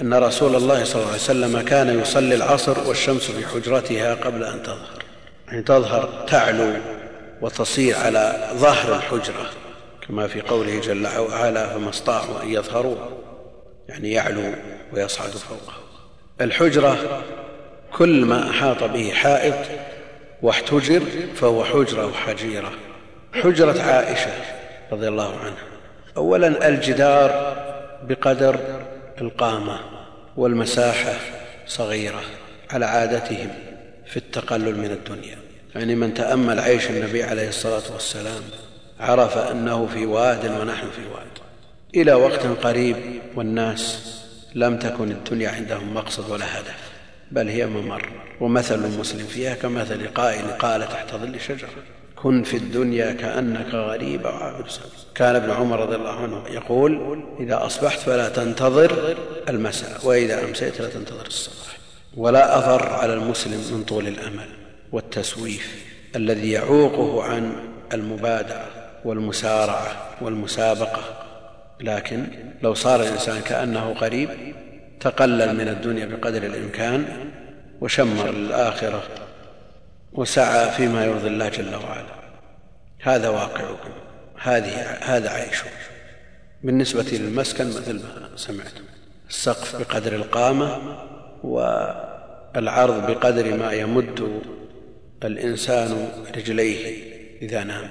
أن رسول الله صلى الله عليه وسلم كان يصلي العصر والشمس في حجرتها قبل أن تظهر. يعني تظهر تعلو وتصير على ظهر الحجرة كما في قوله جل وعلا فما استطاعوا أن يظهروا. يعني يعلو ويصعد فوقه. الحجرة كل ما أحاط به حائط واحتجر فهو حجرة وحجيرة. حجرة عائشة رضي الله عنها. أولا الجدار بقدر القامة والمساحة صغيرة على عادتهم في التقلل من الدنيا. يعني من تأمل عيش النبي عليه الصلاة والسلام عرف أنه في واد ونحن في واد. إلى وقت قريب والناس لم تكن الدنيا عندهم مقصد ولا هدف بل هي ممر. ومثل المسلم فيها كمثل قائل قال تحت ظل شجرة. كن في الدنيا كأنك غريب أو عابر كان ابن عمر رضي الله عنه يقول إذا أصبحت فلا تنتظر المساء وإذا أمسيت لا تنتظر الصباح. ولا أضر على المسلم من طول الأمل والتسويف الذي يعوقه عن المبادرة والمسارعة والمسابقة. لكن لو صار الإنسان كأنه قريب تقلل من الدنيا بقدر الإمكان وشمر الآخرة وسعى فيما يرضي الله جل وعلا. هذا واقعكم. هذه هذا عيشكم. بالنسبة للمسكن مثل ما سمعتم. السقف بقدر القامة والعرض بقدر ما يمد الإنسان رجليه إذا نام.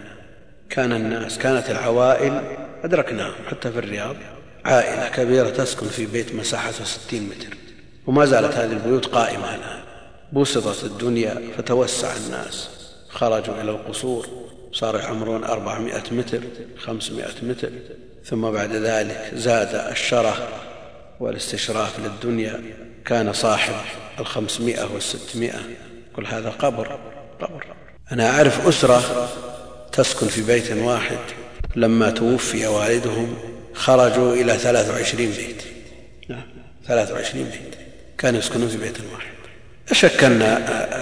كان الناس كانت العوائل أدركناهم حتى في الرياض. عائلة كبيرة تسكن في بيت مساحته ستين متر. وما زالت هذه البيوت قائمة الآن. بسطت الدنيا فتوسع الناس. خرجوا إلى القصور صاروا يعمرون أربعمائة متر خمسمائة متر. ثم بعد ذلك زاد الشرة والاستشراف للدنيا. كان صاحب الخمسمائة والستمائة. كل هذا قبر قبر. أنا أعرف أسرة تسكن في بيت واحد. لما توفي والدهم خرجوا إلى 23 بيت. نعم 23 بيت. كانوا يسكنون في بيت واحد. لا شك أن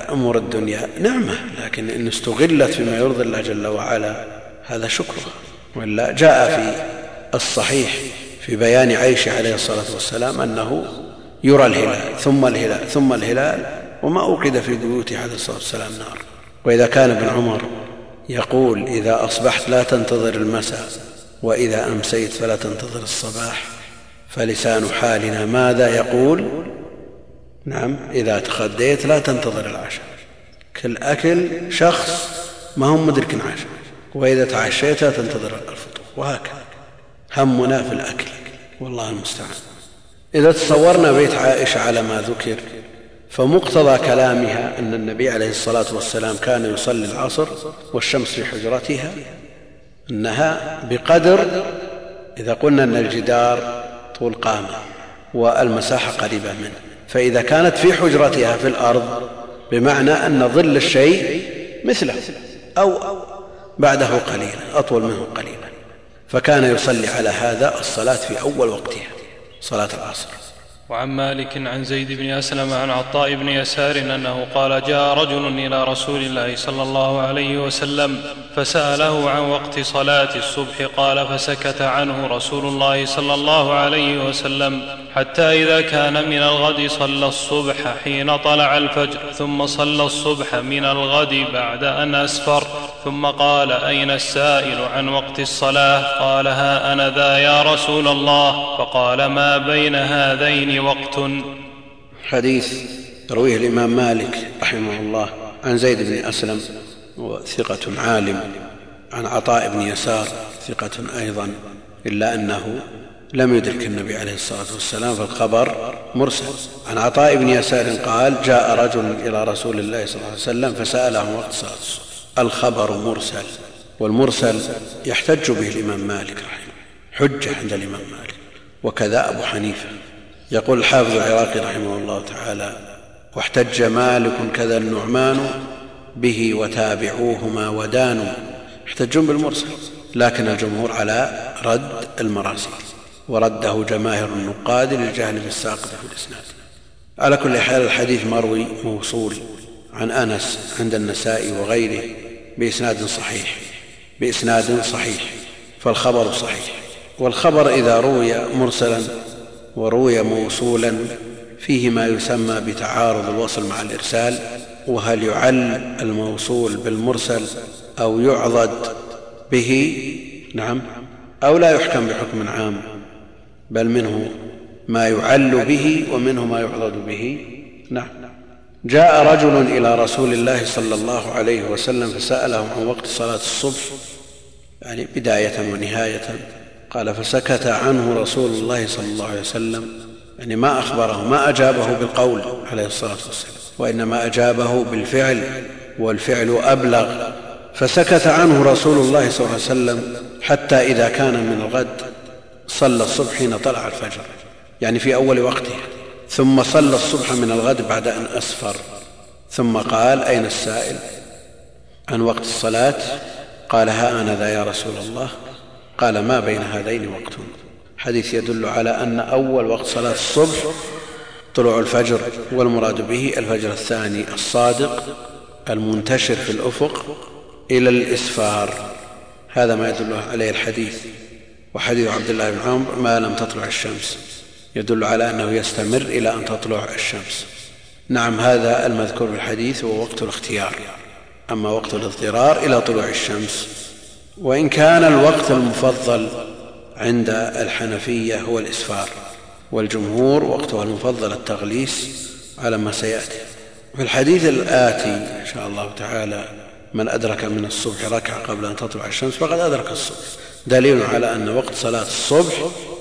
أمور الدنيا نعمة لكن إن استغلت فيما يرضي الله جل وعلا هذا شكره ولا جاء في الصحيح في بيان عيشه عليه الصلاة والسلام أنه يرى الهلال ثم الهلال ثم الهلال وما أوقد في بيوته عليه الصلاة والسلام نار. وإذا كان ابن عمر يقول إذا أصبحت لا تنتظر المساء وإذا أمسيت فلا تنتظر الصباح فلسان حالنا ماذا يقول؟ نعم إذا تخديت لا تنتظر العشاء. كل أكل شخص ما هم مدرك عشاء. وإذا تعشيت لا تنتظر الفطور. وهكذا. همنا في الأكل. والله المستعان. إذا تصورنا بيت عائشة على ما ذكر فمقتضى كلامها أن النبي عليه الصلاة والسلام كان يصلي العصر والشمس في حجرتها أنها بقدر إذا قلنا أن الجدار طول قامة والمساحة قريبة منه. فإذا كانت في حجرتها في الأرض بمعنى أن ظل الشيء مثله أو بعده قليلا أطول منه قليلا. فكان يصلي على هذا الصلاة في أول وقتها صلاة العصر. وعن مالك عن زيد بن أسلم عن عطاء بن يسار أنه قال جاء رجل إلى رسول الله صلى الله عليه وسلم فسأله عن وقت صلاة الصبح قال فسكت عنه رسول الله صلى الله عليه وسلم حتى إذا كان من الغد صلى الصبح حين طلع الفجر ثم صلى الصبح من الغد بعد أن أسفر ثم قال أين السائل عن وقت الصلاة قال ها أنا ذا يا رسول الله فقال ما بين هذين وقت. حديث يرويه الإمام مالك رحمه الله عن زيد بن أسلم وثقة عالم. عن عطاء بن يسار ثقة أيضا إلا أنه لم يدرك النبي عليه الصلاة والسلام فالخبر مرسل. عن عطاء بن يسار قال جاء رجل إلى رسول الله صلى الله عليه وسلم فسأله وقت صلاة الخبر مرسل والمرسل يحتج به الإمام مالك رحمه حجة عند الإمام مالك وكذا أبو حنيفة. يقول الحافظ العراقي رحمه الله تعالى واحتج مالك كذا النعمان به وتابعوهما ودانوا. يحتجون بالمرسل لكن الجمهور على رد المراسيل ورده جماهر النقاد للجهل بالساقط في الإسناد. على كل حال الحديث مروي موصول عن أنس عند النسائي وغيره بإسناد صحيح بإسناد صحيح فالخبر صحيح والخبر إذا روي مرسلا وروي موصولا فيه ما يسمى بتعارض الوصل مع الإرسال وهل يعل الموصول بالمرسل أو يعضد به؟ نعم. أو لا يحكم بحكم عام بل منه ما يعل به ومنه ما يعضد به. نعم. جاء رجل إلى رسول الله صلى الله عليه وسلم فسأله عن وقت صلاة الصبح يعني بداية ونهاية. قال فسكت عنه رسول الله صلى الله عليه وسلم يعني ما أخبره ما أجابه بالقول عليه الصلاة والسلام وإنما أجابه بالفعل والفعل أبلغ. فسكت عنه رسول الله صلى الله عليه وسلم حتى إذا كان من الغد صلى الصبح حين طلع الفجر يعني في أول وقته. ثم صلى الصبح من الغد بعد أن أسفر. ثم قال أين السائل؟ عن وقت الصلاة؟ قال ها أنا ذا يا رسول الله. قال ما بين هذين وقت. حديث يدل على أن أول وقت صلاة الصبح طلوع الفجر والمراد به الفجر الثاني الصادق المنتشر في الأفق إلى الإسفار. هذا ما يدل عليه الحديث. وحديث عبد الله بن عمر ما لم تطلع الشمس. يدل على أنه يستمر إلى أن تطلع الشمس. نعم هذا المذكور في الحديث هو وقت الاختيار. أما وقت الاضطرار إلى طلوع الشمس وإن كان الوقت المفضل عند الحنفية هو الإسفار والجمهور وقته المفضل التغليس على ما سيأتي. في الحديث الآتي إن شاء الله تعالى من أدرك من الصبح ركعة قبل أن تطلع الشمس فقد أدرك الصبح. دليل على أن وقت صلاة الصبح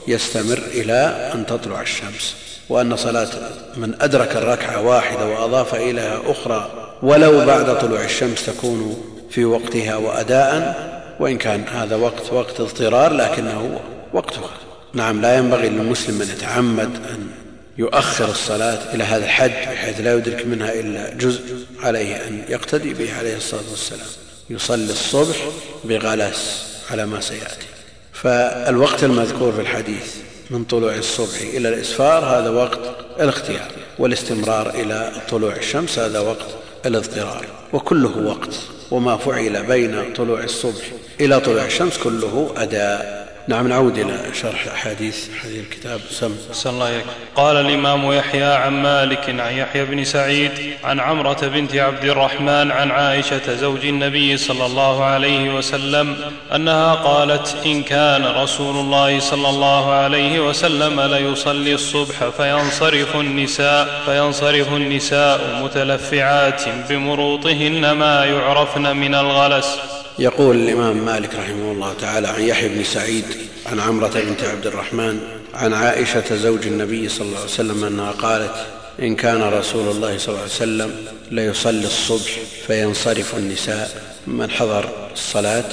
يستمر إلى أن تطلع الشمس وأن صلاة من أدرك الركعة واحدة وأضاف إليها أخرى ولو بعد طلوع الشمس تكون في وقتها وأداء وإن كان هذا وقت وقت اضطرار لكنه وقتها نعم لا ينبغي للمسلم أن يتعمد أن يؤخر الصلاة إلى هذا الحد بحيث لا يدرك منها إلا جزء عليه أن يقتدي به عليه الصلاة والسلام. يصلي الصبح بغلس على ما سيأتي. فالوقت المذكور في الحديث من طلوع الصبح إلى الإسفار هذا وقت الاختيار والاستمرار إلى طلوع الشمس هذا وقت الاضطرار. وكله وقت وما فعل بين طلوع الصبح إلى طلوع الشمس كله أداء. نعم نعود إلى شرح أحاديث هذه الكتاب. سم. الله يك. قال الإمام يحيى عن مالك عن يحيى بن سعيد عن عمرة بنت عبد الرحمن عن عائشة زوج النبي صلى الله عليه وسلم أنها قالت إن كان رسول الله صلى الله عليه وسلم ليصلي الصبح فينصرف النساء فينصرف النساء متلفعات بمروطهن ما يعرفن من الغلس. يقول الإمام مالك رحمه الله تعالى عن يحيى بن سعيد عن عمرة بنت عبد الرحمن عن عائشة زوج النبي صلى الله عليه وسلم أنها قالت إن كان رسول الله صلى الله عليه وسلم ليصلي الصبح فينصرف النساء من حضر الصلاة؟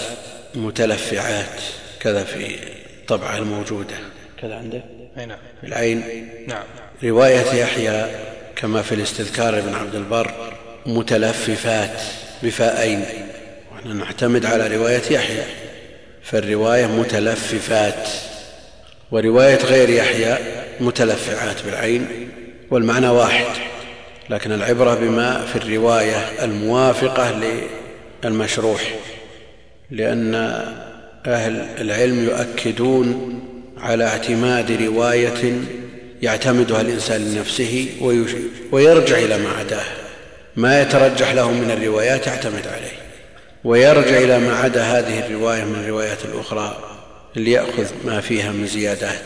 متلفعات كذا في طبعة الموجودة. كذا عنده؟ نعم. في العين نعم. رواية يحيى كما في الاستذكار ابن عبد البر متلففات بفاءين. نعتمد على رواية يحيى. فالرواية متلففات ورواية غير يحيى متلفعات بالعين والمعنى واحد. لكن العبرة بما في الرواية الموافقة للمشروح لأن أهل العلم يؤكدون على اعتماد رواية يعتمدها الإنسان لنفسه ويرجع إلى ما عداه ما يترجح له من الروايات يعتمد عليه. ويرجع إلى ما عدا هذه الرواية من الروايات الأخرى ليأخذ ما فيها من زيادات.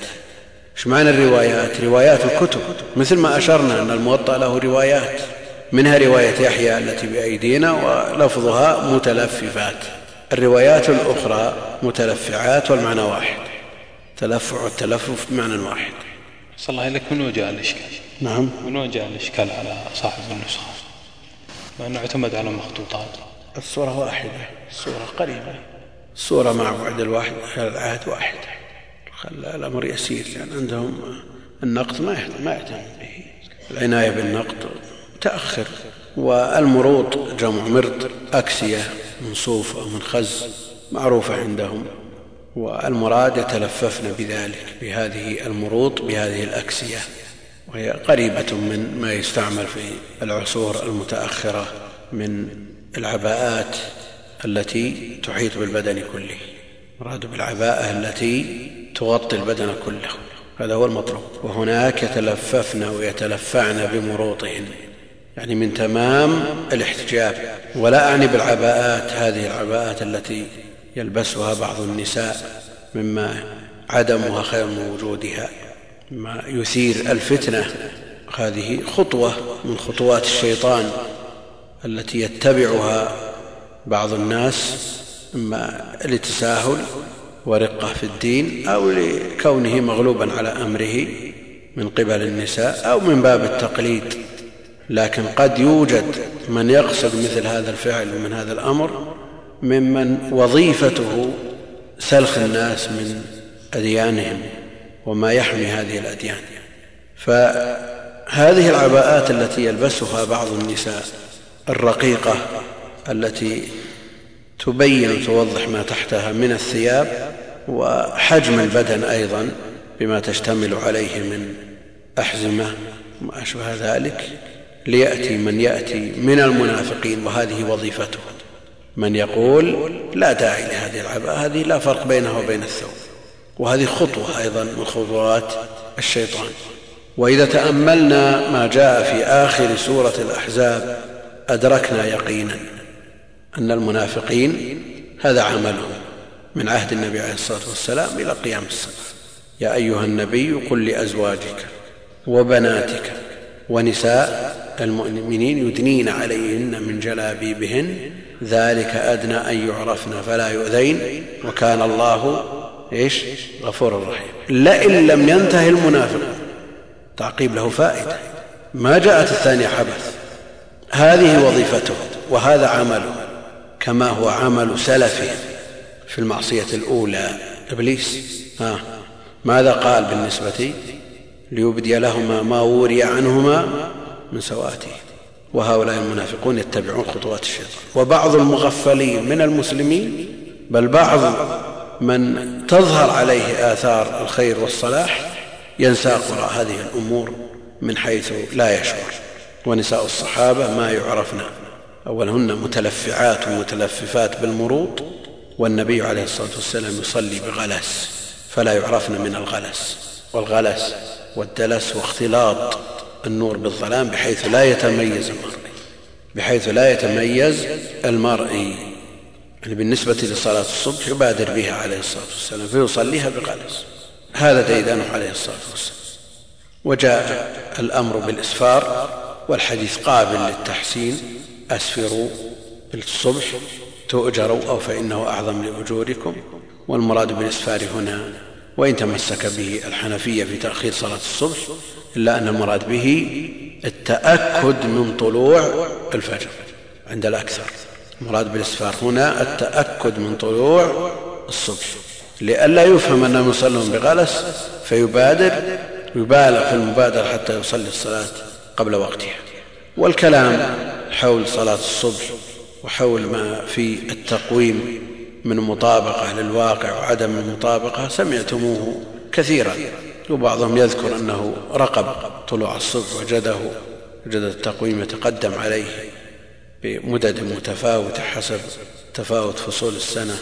إيش معنى الروايات؟ روايات الكتب. مثل ما أشرنا أن الموطأ له روايات منها رواية يحيى التي بأيدينا ولفظها متلففات. الروايات الأخرى متلفعات والمعنى واحد. تلفع والتلفف بمعنى واحد. صلى الله لك من وجه الإشكال؟ نعم. من وجه الإشكال على صاحب النسخة؟ لأنه اعتمد على مخطوطات. الصورة واحدة الصورة قريبة. الصورة مع بعد الواحد العهد واحد خلى الأمر يسير لأن يعني عندهم النقد ما ما يهتم به. العناية بالنقد تأخر والمروط جمع مرط أكسية من صوف أو من خز معروفة عندهم. والمراد يتلففن بذلك بهذه المروط بهذه الأكسية. وهي قريبة من ما يستعمل في العصور المتأخرة من العباءات التي تحيط بالبدن كله. مراد بالعباءة التي تغطي البدن كله. هذا هو المطلوب. وهناك يتلففن ويتلفعن بمروطهن. يعني من تمام الاحتجاب. ولا أعني بالعباءات هذه العباءات التي يلبسها بعض النساء مما عدمها خير من وجودها ما يثير الفتنة. هذه خطوة من خطوات الشيطان. التي يتبعها بعض الناس إما لتساهل ورقة في الدين أو لكونه مغلوبا على أمره من قبل النساء أو من باب التقليد. لكن قد يوجد من يقصد مثل هذا الفعل من هذا الأمر ممن وظيفته سلخ الناس من أديانهم وما يحمي هذه الأديان. فهذه العباءات التي يلبسها بعض النساء الرقيقة التي تبين وتوضح ما تحتها من الثياب وحجم البدن أيضا بما تشتمل عليه من أحزمة وما أشبه ذلك. ليأتي من يأتي من المنافقين وهذه وظيفته. من يقول لا داعي لهذه العباءة هذه لا فرق بينها وبين الثوب. وهذه خطوة أيضا من خطوات الشيطان. وإذا تأملنا ما جاء في آخر سورة الأحزاب أدركنا يقينا أن المنافقين هذا عملهم من عهد النبي عليه الصلاة والسلام إلى قيام الساعة. يا أيها النبي قل لأزواجك وبناتك ونساء المؤمنين يدنين عليهن من جلابيبهن ذلك أدنى أن يعرفن فلا يؤذين وكان الله إيش غفورا رحيما. لئن لم ينتهي المنافق تعقيب له فائدة. ما جاءت الثانية حبث. هذه وظيفته وهذا عمله كما هو عمل سلفه في المعصية الأولى. إبليس ها ماذا قال بالنسبة ليبدي لهما ما وري عنهما من سواته؟ وهؤلاء المنافقون يتبعون خطوات الشيطان. وبعض المغفلين من المسلمين بل بعض من تظهر عليه آثار الخير والصلاح ينساق وراء هذه الأمور من حيث لا يشعر. ونساء الصحابة ما يعرفن. أولهن متلفعات ومتلففات بالمروط والنبي عليه الصلاة والسلام يصلي بغلس فلا يعرفن من الغلس. والغلس والدلس واختلاط النور بالظلام بحيث لا يتميز المرء بحيث لا يتميز المرء. يعني بالنسبة لصلاة الصبح يبادر بها عليه الصلاة والسلام فيصليها بغلس. هذا ديدانه عليه الصلاة والسلام. وجاء الأمر بالإسفار والحديث قابل للتحسين أسفروا بالصبح تؤجروا أو فإنه أعظم لأجوركم. والمراد بالإسفار هنا وإن تمسك به الحنفية في تأخير صلاة الصبح إلا أن المراد به التأكد من طلوع الفجر عند الأكثر. المراد بالإسفار هنا التأكد من طلوع الصبح. لئلا يفهم أنهم يصلون بغلس فيبادر يبالغ في المبادرة حتى يصلي الصلاة. قبل وقتها. والكلام حول صلاة الصبح وحول ما في التقويم من مطابقة للواقع وعدم المطابقة سمعتموه كثيرا. وبعضهم يذكر أنه رقب طلوع الصبح وجده وجد التقويم يتقدم عليه بمدد متفاوتة حسب تفاوت فصول السنة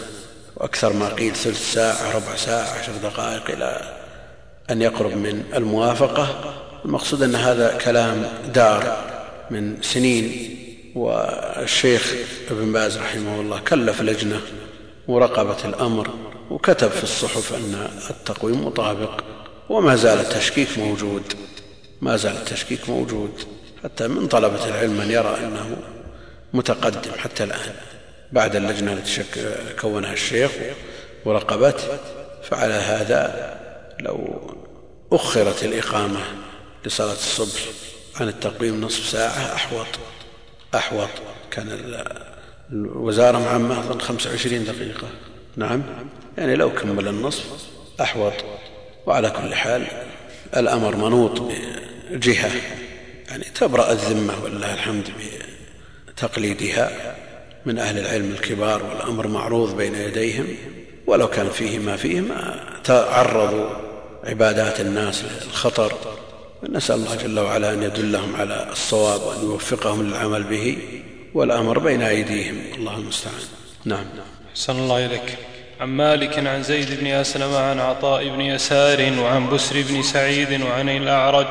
وأكثر ما قيل ثلث ساعة ربع ساعة عشر دقائق إلى أن يقرب من الموافقة. المقصود أن هذا كلام دار من سنين والشيخ ابن باز رحمه الله كلف لجنة مراقبة الأمر وكتب في الصحف أن التقويم مطابق وما زال التشكيك موجود ما زال التشكيك موجود حتى من طلبة العلم من يرى أنه متقدم حتى الآن. بعد اللجنة التي كونها الشيخ ورقبته فعلى هذا لو أخرت الإقامة لصلاة الصبح عن التقويم نصف ساعة أحوط أحوط. كان الوزارة معمة أظن 25 دقيقة. نعم. يعني لو كمل النصف أحوط. وعلى كل حال الأمر منوط بجهة. يعني تبرأ الذمة ولله الحمد بتقليدها من أهل العلم الكبار والأمر معروض بين يديهم. ولو كان فيه ما فيه ما تعرضوا عبادات الناس للخطر. نسأل الله جل وعلا أن يدلهم على الصواب وأن يوفقهم للعمل به والأمر بين أيديهم. الله المستعان نعم. أحسن الله إليك. عن مالك عن زيد بن أسلم عن عطاء بن يسار وعن بسر بن سعيد وعن الأعرج.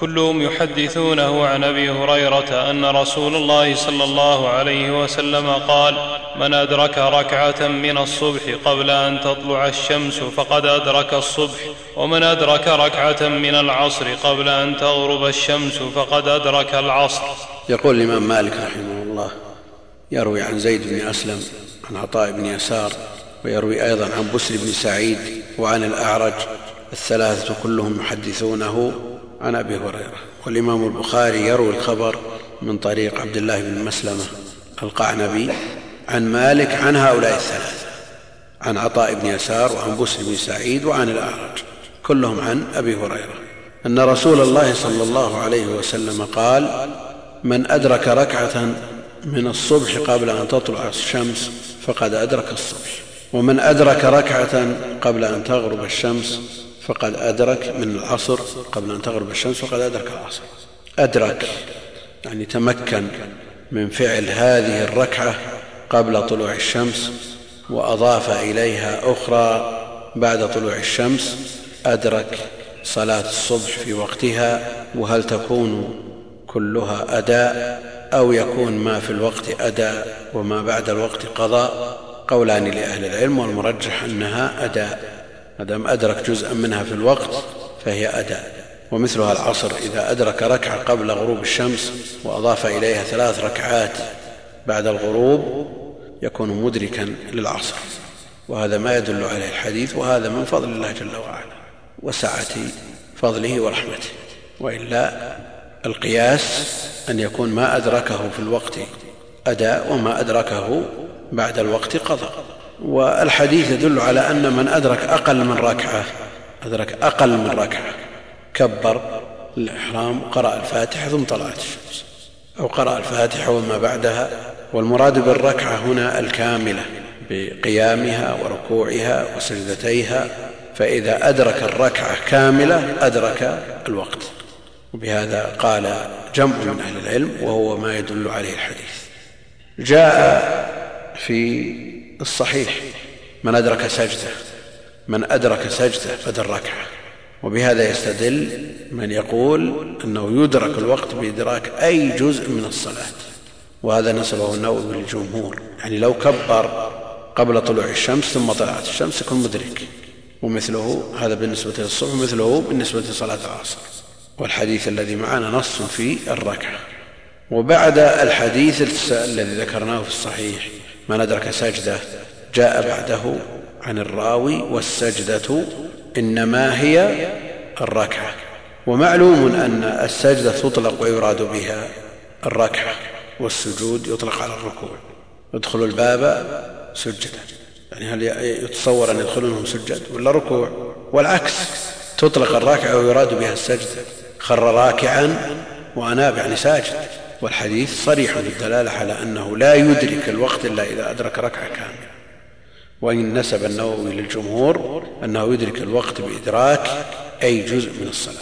كلهم يحدثونه عن أبي هريرة أن رسول الله صلى الله عليه وسلم قال من أدرك ركعة من الصبح قبل أن تطلع الشمس فقد أدرك الصبح ومن أدرك ركعة من العصر قبل أن تغرب الشمس فقد أدرك العصر. يقول الإمام مالك رحمه الله يروي عن زيد بن أسلم عن عطاء بن يسار ويروي أيضا عن بسر بن سعيد وعن الأعرج الثلاثة كلهم يحدثونه عن أبي هريرة. والإمام البخاري يروي الخبر من طريق عبد الله بن مسلمة القعنبي عن مالك عن هؤلاء الثلاثة عن عطاء بن يسار وعن بسر بن سعيد وعن الأعرج كلهم عن أبي هريرة. أن رسول الله صلى الله عليه وسلم قال من أدرك ركعة من الصبح قبل أن تطلع الشمس فقد أدرك الصبح. ومن أدرك ركعة قبل أن تغرب الشمس فقد أدرك من العصر قبل أن تغرب الشمس فقد أدرك العصر. أدرك يعني تمكن من فعل هذه الركعة قبل طلوع الشمس وأضاف إليها أخرى بعد طلوع الشمس. أدرك صلاة الصبح في وقتها وهل تكون كلها أداء أو يكون ما في الوقت أداء وما بعد الوقت قضاء. قولان لأهل العلم والمرجح أنها أداء. ما دام أدرك جزءا منها في الوقت فهي أداء. ومثلها العصر إذا أدرك ركعة قبل غروب الشمس وأضاف إليها ثلاث ركعات بعد الغروب يكون مدركا للعصر. وهذا ما يدل عليه الحديث وهذا من فضل الله جل وعلا وسعة فضله ورحمته. وإلا القياس أن يكون ما أدركه في الوقت أداء وما أدركه بعد الوقت قضاء والحديث يدل على أن من أدرك أقل من ركعة أدرك أقل من ركعة كبر الإحرام وقرأ الفاتحة ثم طلعت الشمس. أو قرأ الفاتحة وما بعدها. والمراد بالركعة هنا الكاملة بقيامها وركوعها وسجدتيها. فإذا أدرك الركعة كاملة أدرك الوقت. وبهذا قال جمع من أهل العلم وهو ما يدل عليه الحديث. جاء في الصحيح. من أدرك سجدة من أدرك سجدة بدل ركعة. وبهذا يستدل من يقول أنه يدرك الوقت بإدراك أي جزء من الصلاة. وهذا نسبه النووي للجمهور. يعني لو كبر قبل طلوع الشمس ثم طلعت الشمس يكون مدرك. ومثله هذا بالنسبة للصبح مثله بالنسبة لصلاة العصر. والحديث الذي معنا نص في الركعة. وبعد الحديث الذي ذكرناه في الصحيح من أدرك سجدة جاء بعده عن الراوي والسجدة إنما هي الركعة. ومعلوم أن السجدة تطلق ويراد بها الركعة والسجود يطلق على الركوع. ادخلوا الباب سجدا. يعني هل يتصور أن يدخلونهم سجد ولا ركوع؟ والعكس تطلق الراكعة ويراد بها السجدة. خر راكعا وأناب يعني ساجد. والحديث صريح بالدلالة على أنه لا يدرك الوقت إلا إذا أدرك ركعة كاملة. وإن نسب النووي للجمهور أنه يدرك الوقت بإدراك أي جزء من الصلاة.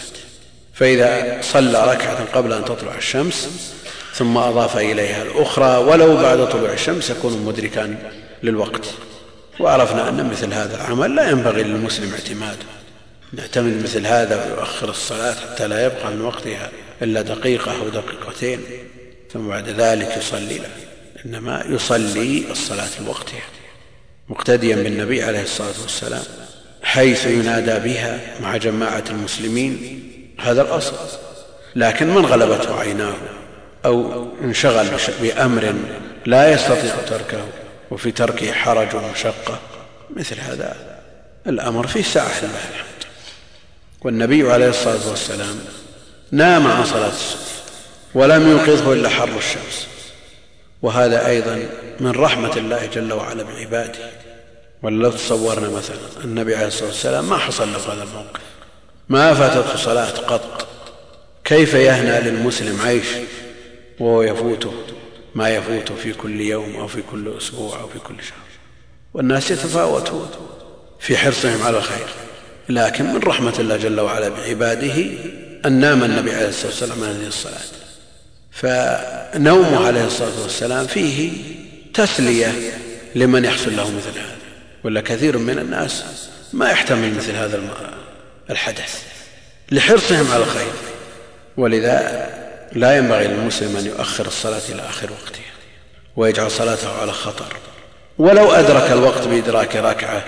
فإذا صلى ركعة قبل أن تطلع الشمس ثم أضاف إليها الأخرى ولو بعد طلوع الشمس يكون مدركا للوقت. وعرفنا أن مثل هذا العمل لا ينبغي للمسلم اعتماده. نعتمد مثل هذا ويؤخر الصلاة حتى لا يبقى من وقتها. إلا دقيقة أو دقيقتين ثم بعد ذلك يصلي له. إنما يصلي الصلاة لوقتها مقتديا بالنبي عليه الصلاة والسلام حيث ينادى بها مع جماعة المسلمين هذا الأصل. لكن من غلبته عيناه؟ أو انشغل بأمر لا يستطيع تركه وفي تركه حرج ومشقة؟ مثل هذا الأمر فيه ساعة لله الحمد والنبي عليه الصلاة والسلام نام عن صلاة الصبح ولم يوقظه إلا حر الشمس. وهذا أيضا من رحمة الله جل وعلا بعباده. ولو تصورنا مثلا النبي عليه الصلاة والسلام ما حصل له هذا الموقف. ما فاتته صلاة قط. كيف يهنى للمسلم عيش وهو يفوته ما يفوته في كل يوم أو في كل أسبوع أو في كل شهر؟ والناس يتفاوتون في حرصهم على الخير. لكن من رحمة الله جل وعلا بعباده أن نام النبي عليه الصلاة والسلام هذه الصلاة. فنومه عليه الصلاة والسلام فيه تسلية لمن يحصل له مثل هذا. ولا كثير من الناس ما يحتمل مثل هذا الحدث. لحرصهم على الخير. ولذا لا ينبغي للمسلم أن يؤخر الصلاة إلى آخر وقتها ويجعل صلاته على خطر. ولو أدرك الوقت بإدراك ركعة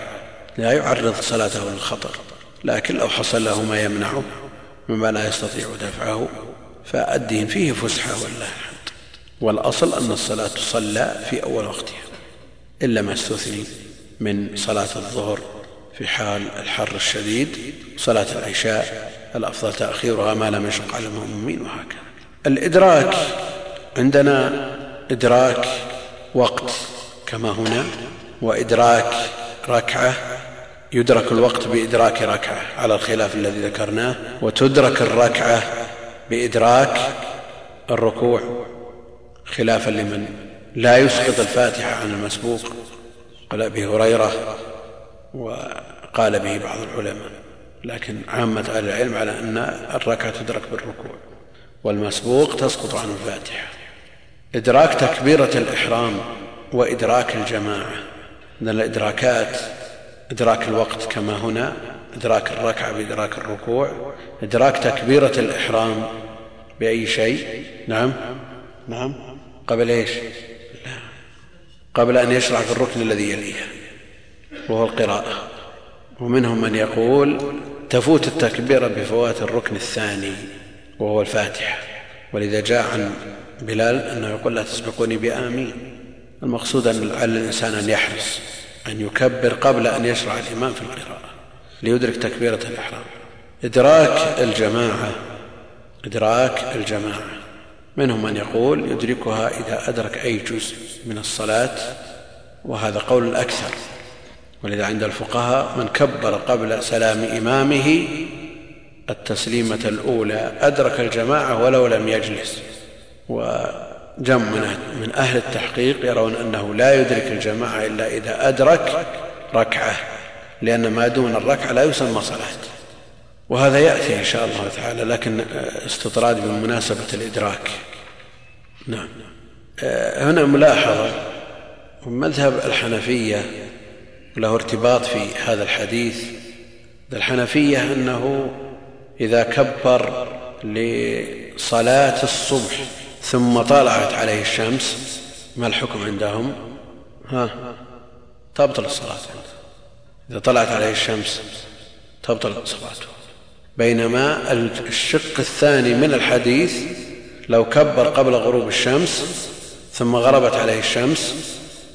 لا يعرض صلاته للخطر. لكن لو حصل له ما يمنعه مما لا يستطيع دفعه فالدين فيه فسحة والله الحمد والأصل أن الصلاة تصلى في أول وقتها إلا ما استثني من صلاة الظهر في حال الحر الشديد صلاة العشاء الأفضل تأخيرها ما لم يشق على المؤمنين وهكذا. الإدراك عندنا إدراك وقت كما هنا وإدراك ركعة يدرك الوقت بإدراك ركعة على الخلاف الذي ذكرناه وتدرك الركعة بإدراك الركوع خلافا لمن لا يسقط الفاتحة عن المسبوق قال أبي هريرة وقال به بعض العلماء لكن عامة أهل العلم على أن الركعة تدرك بالركوع والمسبوق تسقط عن الفاتحة. إدراك تكبيرة الإحرام وإدراك الجماعة من الإدراكات إدراك الوقت كما هنا إدراك الركعة بإدراك الركوع إدراك تكبيرة الإحرام بأي شيء. نعم. نعم. قبل إيش؟ قبل أن يشرع في الركن الذي يليها وهو القراءة. ومنهم من يقول تفوت التكبيرة بفوات الركن الثاني وهو الفاتحة. ولذا جاء عن بلال أنه يقول لا تسبقوني بآمين. المقصود أن على الإنسان أن يحرص. أن يكبر قبل أن يشرع الإمام في القراءة ليدرك تكبيرة الإحرام. إدراك الجماعة إدراك الجماعة. منهم من يقول يدركها إذا أدرك أي جزء من الصلاة وهذا قول الأكثر. ولذا عند الفقهاء من كبر قبل سلام إمامه التسليمة الأولى أدرك الجماعة ولو لم يجلس. جمع من أهل التحقيق يرون أنه لا يدرك الجماعة إلا إذا أدرك ركعة لأن ما دون الركعة لا يسمى صلاة. وهذا يأتي إن شاء الله تعالى لكن استطراد بمناسبة الإدراك. نعم. هنا ملاحظة. مذهب الحنفية له ارتباط في هذا الحديث. الحنفية أنه إذا كبر لصلاة الصبح ثم طلعت عليه الشمس ما الحكم عندهم؟ ها تبطل الصلاة. إذا طلعت عليه الشمس تبطل صلاته بينما الشق الثاني من الحديث لو كبر قبل غروب الشمس ثم غربت عليه الشمس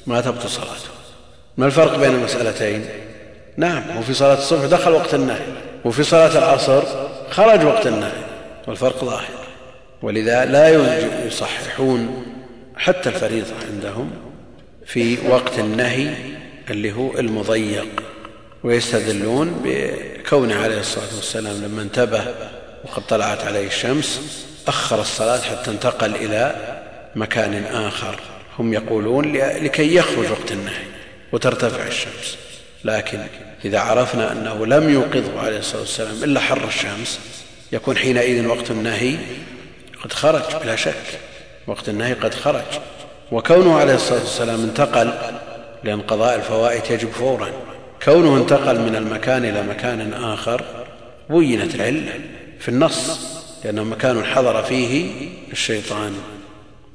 ما تبطل صلاته ما الفرق بين المسألتين؟ نعم وفي صلاة الصبح دخل وقت النهي وفي صلاة العصر خرج وقت النهي والفرق ظاهر. ولذا لا يصححون حتى الفريضة عندهم في وقت النهي اللي هو المضيق ويستدلون بكونه عليه الصلاة والسلام لما انتبه وقد طلعت عليه الشمس أخر الصلاة حتى انتقل إلى مكان آخر. هم يقولون لكي يخرج وقت النهي وترتفع الشمس. لكن إذا عرفنا أنه لم يوقظه عليه الصلاة والسلام إلا حر الشمس يكون حينئذ وقت النهي قد خرج بلا شك. وقت النهي قد خرج. وكونه عليه الصلاة والسلام انتقل لأن قضاء الفوائد يجب فورا. كونه انتقل من المكان إلى مكان آخر بينت العلة في النص لأنه مكان حضر فيه الشيطان.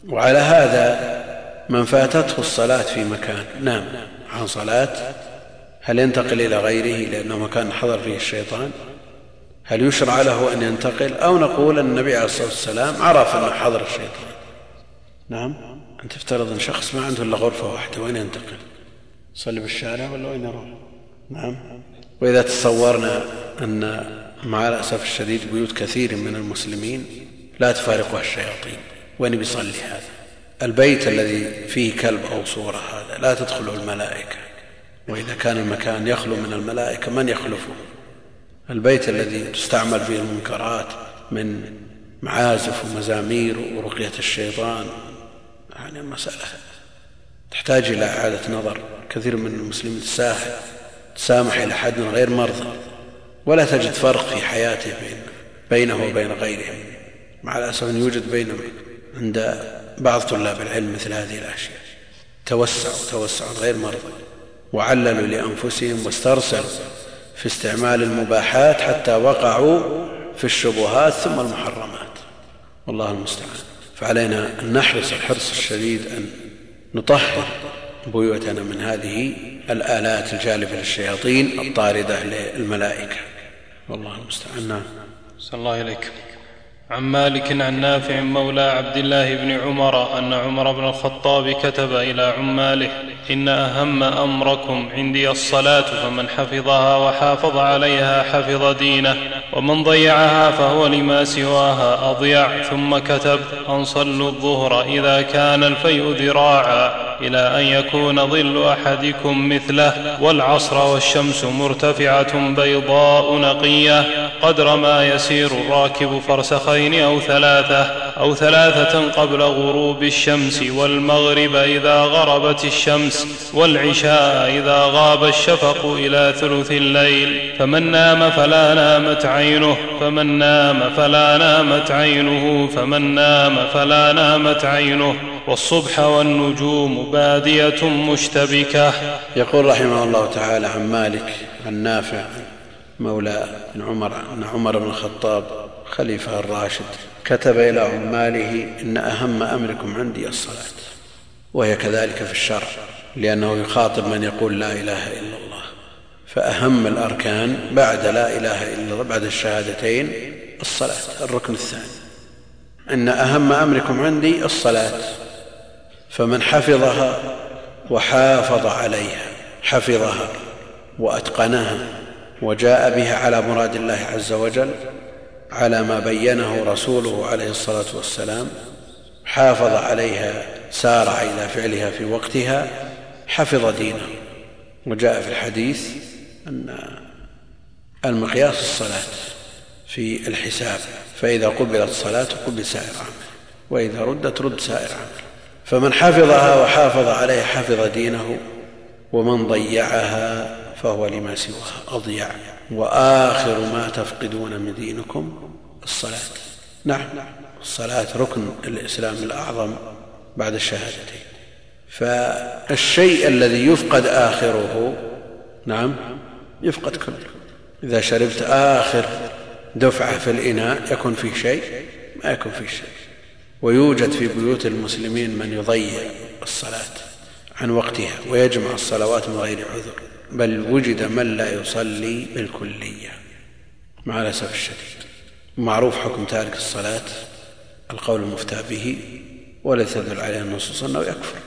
وعلى هذا من فاتته الصلاة في مكان. نام عن صلاة. هل ينتقل إلى غيره لأنه مكان حضر فيه الشيطان؟ هل يشرع له أن ينتقل أو نقول أن النبي عليه الصلاة والسلام عرف أنه حضر الشيطان؟ نعم. أن تفترض أن شخص ما عنده إلا غرفة واحدة وين ينتقل؟ يصلي بالشارع ولا وين يروح؟ نعم. وإذا تصورنا أن مع الأسف الشديد بيوت كثير من المسلمين لا تفارقها الشياطين وين بيصلي هذا؟ البيت الذي فيه كلب أو صورة هذا لا تدخله الملائكة وإذا كان المكان يخلو من الملائكة من يخلفه؟ البيت الذي تستعمل فيه المنكرات من معازف ومزامير ورقية الشيطان يعني مسألة تحتاج إلى إعادة نظر. كثير من المسلمين تساهل تسامح إلى حد غير مرضى ولا تجد فرق في حياته بين بينه وبين غيره مع الأسف أن يوجد بين عند بعض طلاب العلم مثل هذه الأشياء. توسعوا توسعوا غير مرضى وعللوا لأنفسهم واسترسلوا في استعمال المباحات حتى وقعوا في الشبهات ثم المحرمات. والله المستعان. فعلينا أن نحرص الحرص الشديد أن نطهر بيوتنا من هذه الآلات الجالبة للشياطين الطاردة للملائكة. والله المستعان. نعم. الله إليك عن مالك عن نافع مولى عبد الله بن عمر أن عمر بن الخطاب كتب إلى عماله إن أهم أمركم عندي الصلاة فمن حفظها وحافظ عليها حفظ دينه ومن ضيعها فهو لما سواها أضيع. ثم كتب أن صلوا الظهر إذا كان الفيء ذراعا إلى أن يكون ظل أحدكم مثله والعصر والشمس مرتفعة بيضاء نقية. قدر ما يسير الراكب فرسخين أو ثلاثة أو ثلاثة قبل غروب الشمس والمغرب إذا غربت الشمس والعشاء إذا غاب الشفق إلى ثلث الليل. فمن نام فلا نامت عينه فمن نام فلا نامت عينه فمن نام فلا نامت عينه. والصبح والنجوم بادية مشتبكة. يقول رحمه الله تعالى عن مالك عن نافع مولى بن عمر أن عمر بن الخطاب خليفة الراشد كتب إلى عماله إن أهم أمركم عندي الصلاة وهي كذلك في الشرع لأنه يخاطب من يقول لا إله إلا الله فأهم الأركان بعد لا إله إلا الله بعد الشهادتين الصلاة الركن الثاني. إن أهم أمركم عندي الصلاة فمن حفظها وحافظ عليها حفظها وأتقنها وجاء بها على مراد الله عز وجل على ما بينه رسوله عليه الصلاة والسلام حافظ عليها سارع إلى فعلها في وقتها حفظ دينه. وجاء في الحديث أن المقياس الصلاة في الحساب فإذا قبلت الصلاة قبل سائر عمل وإذا ردت رد سائر عمل. فمن حفظها وحافظ عليها حفظ دينه ومن ضيعها فهو لما سواها أضيع. وآخر ما تفقدون من دينكم الصلاة. نعم الصلاة ركن الإسلام الأعظم بعد الشهادتين. فالشيء الذي يفقد آخره نعم يفقد كله. إذا شربت آخر دفعة في الإناء يكون فيه شيء ما يكون فيه شيء. ويوجد في بيوت المسلمين من يضيع الصلاة. عن وقتها ويجمع الصلوات من غير عذر بل وجد من لا يصلي بالكلية مع الأسف الشديد. معروف حكم تارك الصلاة القول المفتى به ولا تدل عليه النصوص أنه يكفر.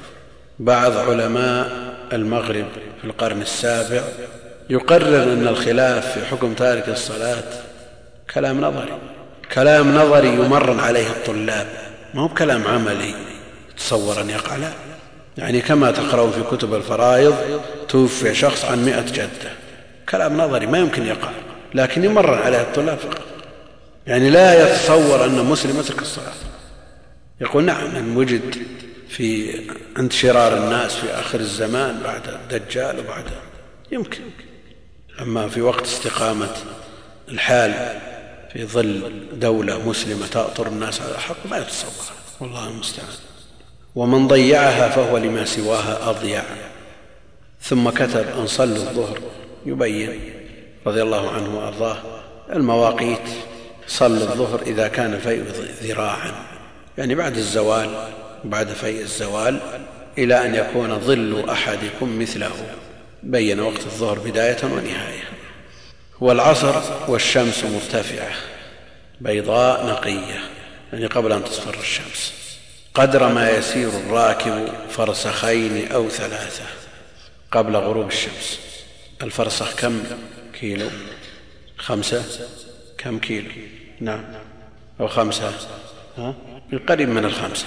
بعض علماء المغرب في القرن السابع يقرر أن الخلاف في حكم تارك الصلاة كلام نظري كلام نظري يمرن عليه الطلاب ما هو بكلام عملي تصور أن يقع لا. يعني كما تقرأ في كتب الفرائض توفي شخص عن مئة جدة. كلام نظري ما يمكن يقع لكن يمرن عليه الطلاب فقط. يعني لا يتصور أن مسلم يترك الصلاة. يقول نعم ان وجد في عند شرار الناس في آخر الزمان بعد الدجال وبعد يمكن. أما في وقت استقامة الحال في ظل دولة مسلمة تأطر الناس على الحق ما يتصور. والله المستعان. ومن ضيعها فهو لما سواها أضيع. ثم كتب أن صلوا الظهر. يبين رضي الله عنه وأرضاه المواقيت صلوا الظهر إذا كان فيء ذراعا. يعني بعد الزوال بعد فيء الزوال إلى أن يكون ظل أحدكم مثله. بين وقت الظهر بداية ونهاية. والعصر والشمس مرتفعة. بيضاء نقية. يعني قبل أن تصفر الشمس. قدر ما يسير الراكب فرسخين أو ثلاثة قبل غروب الشمس. الفرسخ كم كيلو؟ خمسة؟ كم كيلو؟ نعم. أو خمسة؟ ها؟ قريب من الخمسة.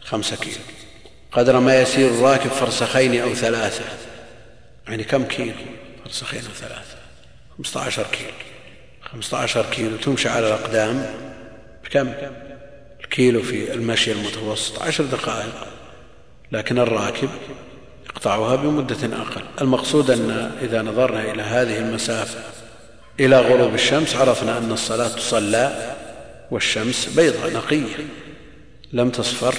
خمسة كيلو. قدر ما يسير الراكب فرسخين أو ثلاثة. يعني كم كيلو؟ فرسخين أو ثلاثة. خمسة عشر كيلو. خمسة عشر كيلو تمشي على الأقدام. بكم؟ الكيلو في المشي المتوسط عشر دقائق لكن الراكب يقطعها بمدة أقل. المقصود أن إذا نظرنا إلى هذه المسافة إلى غروب الشمس عرفنا أن الصلاة تصلى والشمس بيضاء نقية. لم تصفر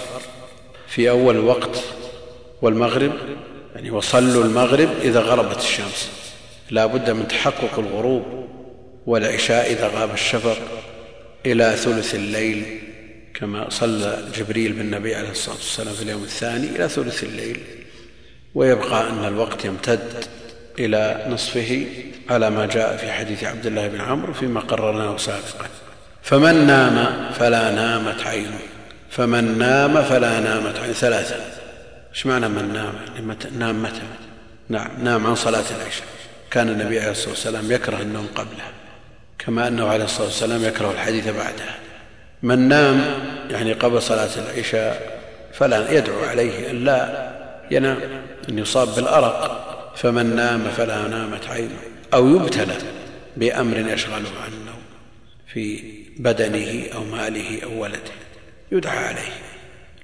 في أول وقت والمغرب يعني وصلوا المغرب إذا غربت الشمس. لا بد من تحقق الغروب والعشاء إذا غاب الشفق إلى ثلث الليل. كما صلى جبريل بالنبي عليه الصلاة والسلام في اليوم الثاني إلى ثلث الليل. ويبقى أن الوقت يمتد إلى نصفه على ما جاء في حديث عبد الله بن عمرو فيما قررناه سابقا. فمن نام فلا نامت عينه. فمن نام فلا نامت عينه. ثلاثة إيش معنى من نام؟ نام متى؟ نعم نام عن صلاة العشاء. كان النبي عليه الصلاة والسلام يكره النوم قبلها كما أنه عليه الصلاة والسلام يكره الحديث بعدها. من نام يعني قبل صلاة العشاء فلا يدعو عليه أن لا ينام أن يصاب بالأرق فمن نام فلا نامت عينه أو يبتلى بأمر يشغله عن النوم في بدنه أو ماله أو ولده يدعى عليه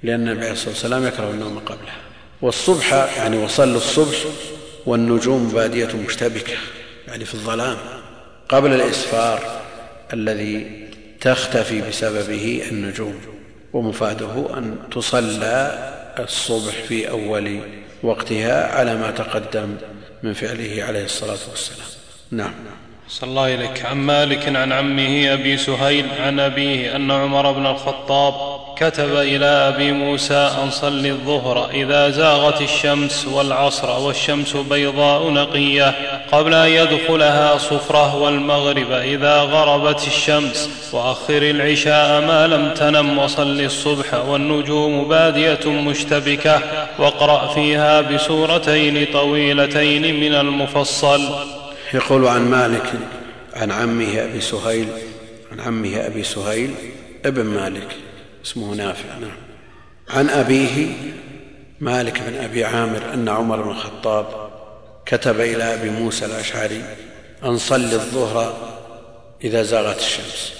لأن النبي عليه الصلاة والسلام يكره النوم قبلها والصبح يعني وصلوا الصبح والنجوم بادية مشتبكة يعني في الظلام قبل الإسفار الذي تختفي بسببه النجوم ومفاده أن تصلى الصبح في أول وقتها على ما تقدم من فعله عليه الصلاة والسلام. نعم. صلى الله إليك. عن مالك عن عمه أبي سهيل عن أبيه أن عمر بن الخطاب كتب إلى أبي موسى أن صل الظهر إذا زاغت الشمس والعصر والشمس بيضاء نقية قبل أن يدخلها صفرة والمغرب إذا غربت الشمس. وأخر العشاء ما لم تنم وصل الصبح والنجوم بادية مشتبكة. واقرأ فيها بسورتين طويلتين من المفصل. يقول عن مالك عن عمه أبي سهيل عن عمه أبي سهيل ابن مالك اسمه نافع نعم. عن أبيه مالك بن أبي عامر أن عمر بن الخطاب كتب إلى أبي موسى الأشعري أن صل الظهر إذا زاغت الشمس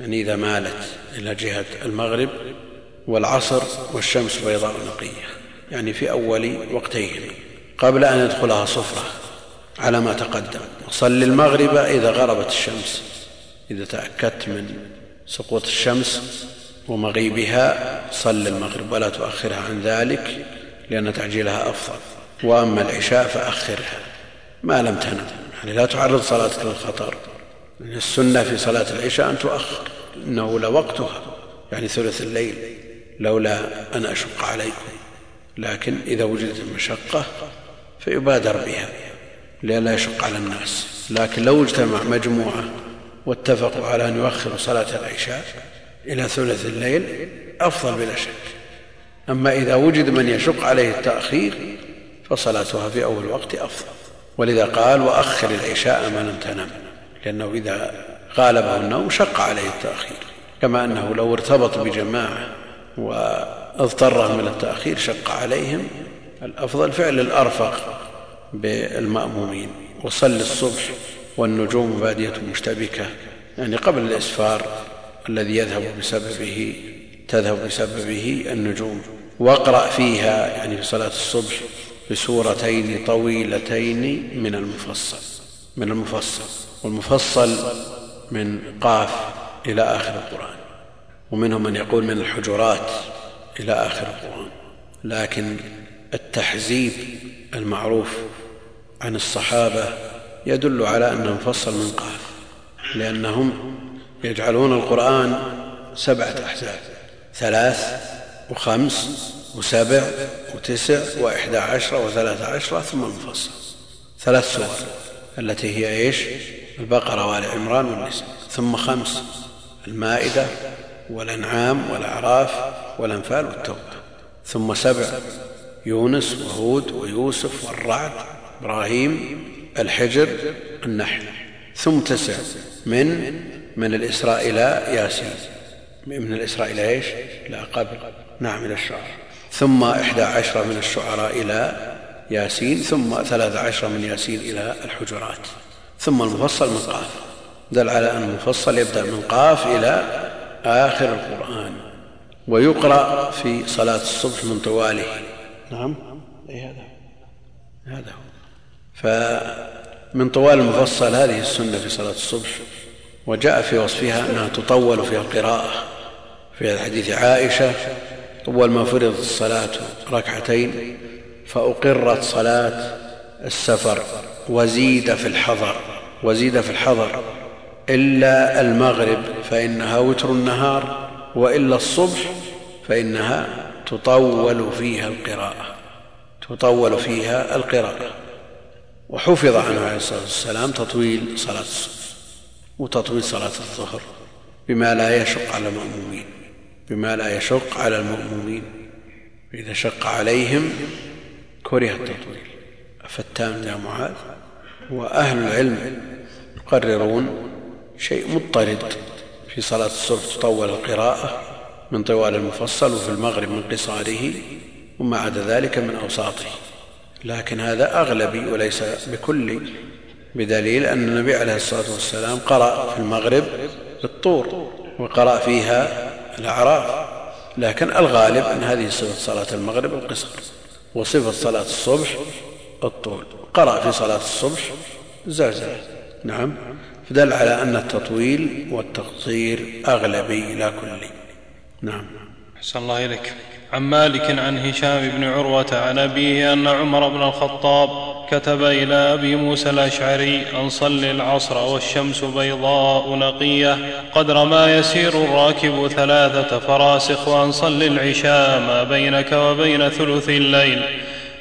يعني إذا مالت إلى جهة المغرب والعصر والشمس بيضاء نقية يعني في أول وقتيهما قبل أن يدخلها صفرة. على ما تقدم. صل المغرب إذا غربت الشمس. إذا تأكدت من سقوط الشمس ومغيبها صل المغرب ولا تؤخرها عن ذلك لأن تعجيلها أفضل. وأما العشاء فأخرها. ما لم تنم. يعني لا تعرض صلاتك للخطر. السنة في صلاة العشاء أن تؤخر. إنه لوقتها. يعني ثلث الليل. لولا أن أشق عليكم. لكن إذا وجدت المشقة فيبادر بها. لئلا يشق على الناس. لكن لو اجتمع مجموعة واتفقوا على أن يؤخروا صلاة العشاء إلى ثلث الليل أفضل بلا شك. أما إذا وجد من يشق عليه التأخير فصلاتها في أول وقت أفضل. ولذا قال وأخر العشاء ما لم تنم لأنه إذا غالبه النوم شق عليه التأخير. كما أنه لو ارتبط بجماعة واضطرهم إلى التأخير شق عليهم الأفضل. فعل الأرفق بالمأمومين. وصل الصبح والنجوم بادية مشتبكة يعني قبل الإسفار الذي يذهب بسببه تذهب بسببه النجوم. واقرأ فيها يعني في صلاة الصبح بسورتين طويلتين من المفصل من المفصل والمفصل من قاف إلى آخر القرآن. ومنهم من يقول من الحجرات إلى آخر القرآن. لكن التحزيب المعروف عن الصحابة يدل على أنه مفصل من قاف لأنهم يجعلون القرآن سبعة أحزاب ثلاث وخمس وسبع وتسع وإحدى عشرة وثلاث عشرة ثم المفصل ثلاث سور التي هي إيش؟ البقرة وآل عمران والنساء. ثم خمس المائدة والأنعام والأعراف والأنفال والتوبة. ثم سبع يونس وهود ويوسف والرعد إبراهيم الحجر النحل. ثم تسع. من؟ من الإسراء إلى ياسين. من الإسراء إلى إيش؟ لا قبل. نعم إلى الشعراء ثم إحدى عشرة من الشعراء إلى ياسين ثم ثلاث عشرة من ياسين إلى الحجرات. ثم المفصل من قاف. دل على أن المفصل يبدأ من قاف إلى آخر القرآن. ويقرأ في صلاة الصبح من طواله. نعم. أي هذا؟ هذا هو. فمن طوال المفصل هذه السنة في صلاة الصبح وجاء في وصفها أنها تطول فيها القراءة. في حديث عائشة أول ما فرضت الصلاة ركعتين فأقرت صلاة السفر وزيد في الحضر وزيد في الحضر إلا المغرب فإنها وتر النهار وإلا الصبح فإنها تطول فيها القراءة تطول فيها القراءة. وحفظ عنه عليه الصلاة والسلام تطويل صلاة الصبح وتطويل صلاة الظهر بما لا يشق على المأمومين بما لا يشق على المأمومين. إذا شق عليهم كره التطويل. فتان يا معاذ؟ وأهل العلم يقررون شيء مضطرد في صلاة الصبح تطول القراءة من طوال المفصل وفي المغرب من قصاره وما عدا ذلك من أوساطه. لكن هذا أغلبي وليس بكلي بدليل أن النبي عليه الصلاة والسلام قرأ في المغرب بالطور وقرأ فيها الأعراف لكن الغالب أن هذه صفة صلاة المغرب القصر وصفة صلاة الصبح الطول. قرأ في صلاة الصبح زلزلة نعم. فدل على أن التطويل والتقصير أغلبي لا كلي نعم. أحسن الله إليك. عن مالك عن هشام بن عروة عن أبيه أن عمر بن الخطاب كتب إلى أبي موسى الأشعري أن صل العصر والشمس بيضاء نقية قدر ما يسير الراكب ثلاثة فراسخ وأن صل العشاء ما بينك وبين ثلث الليل.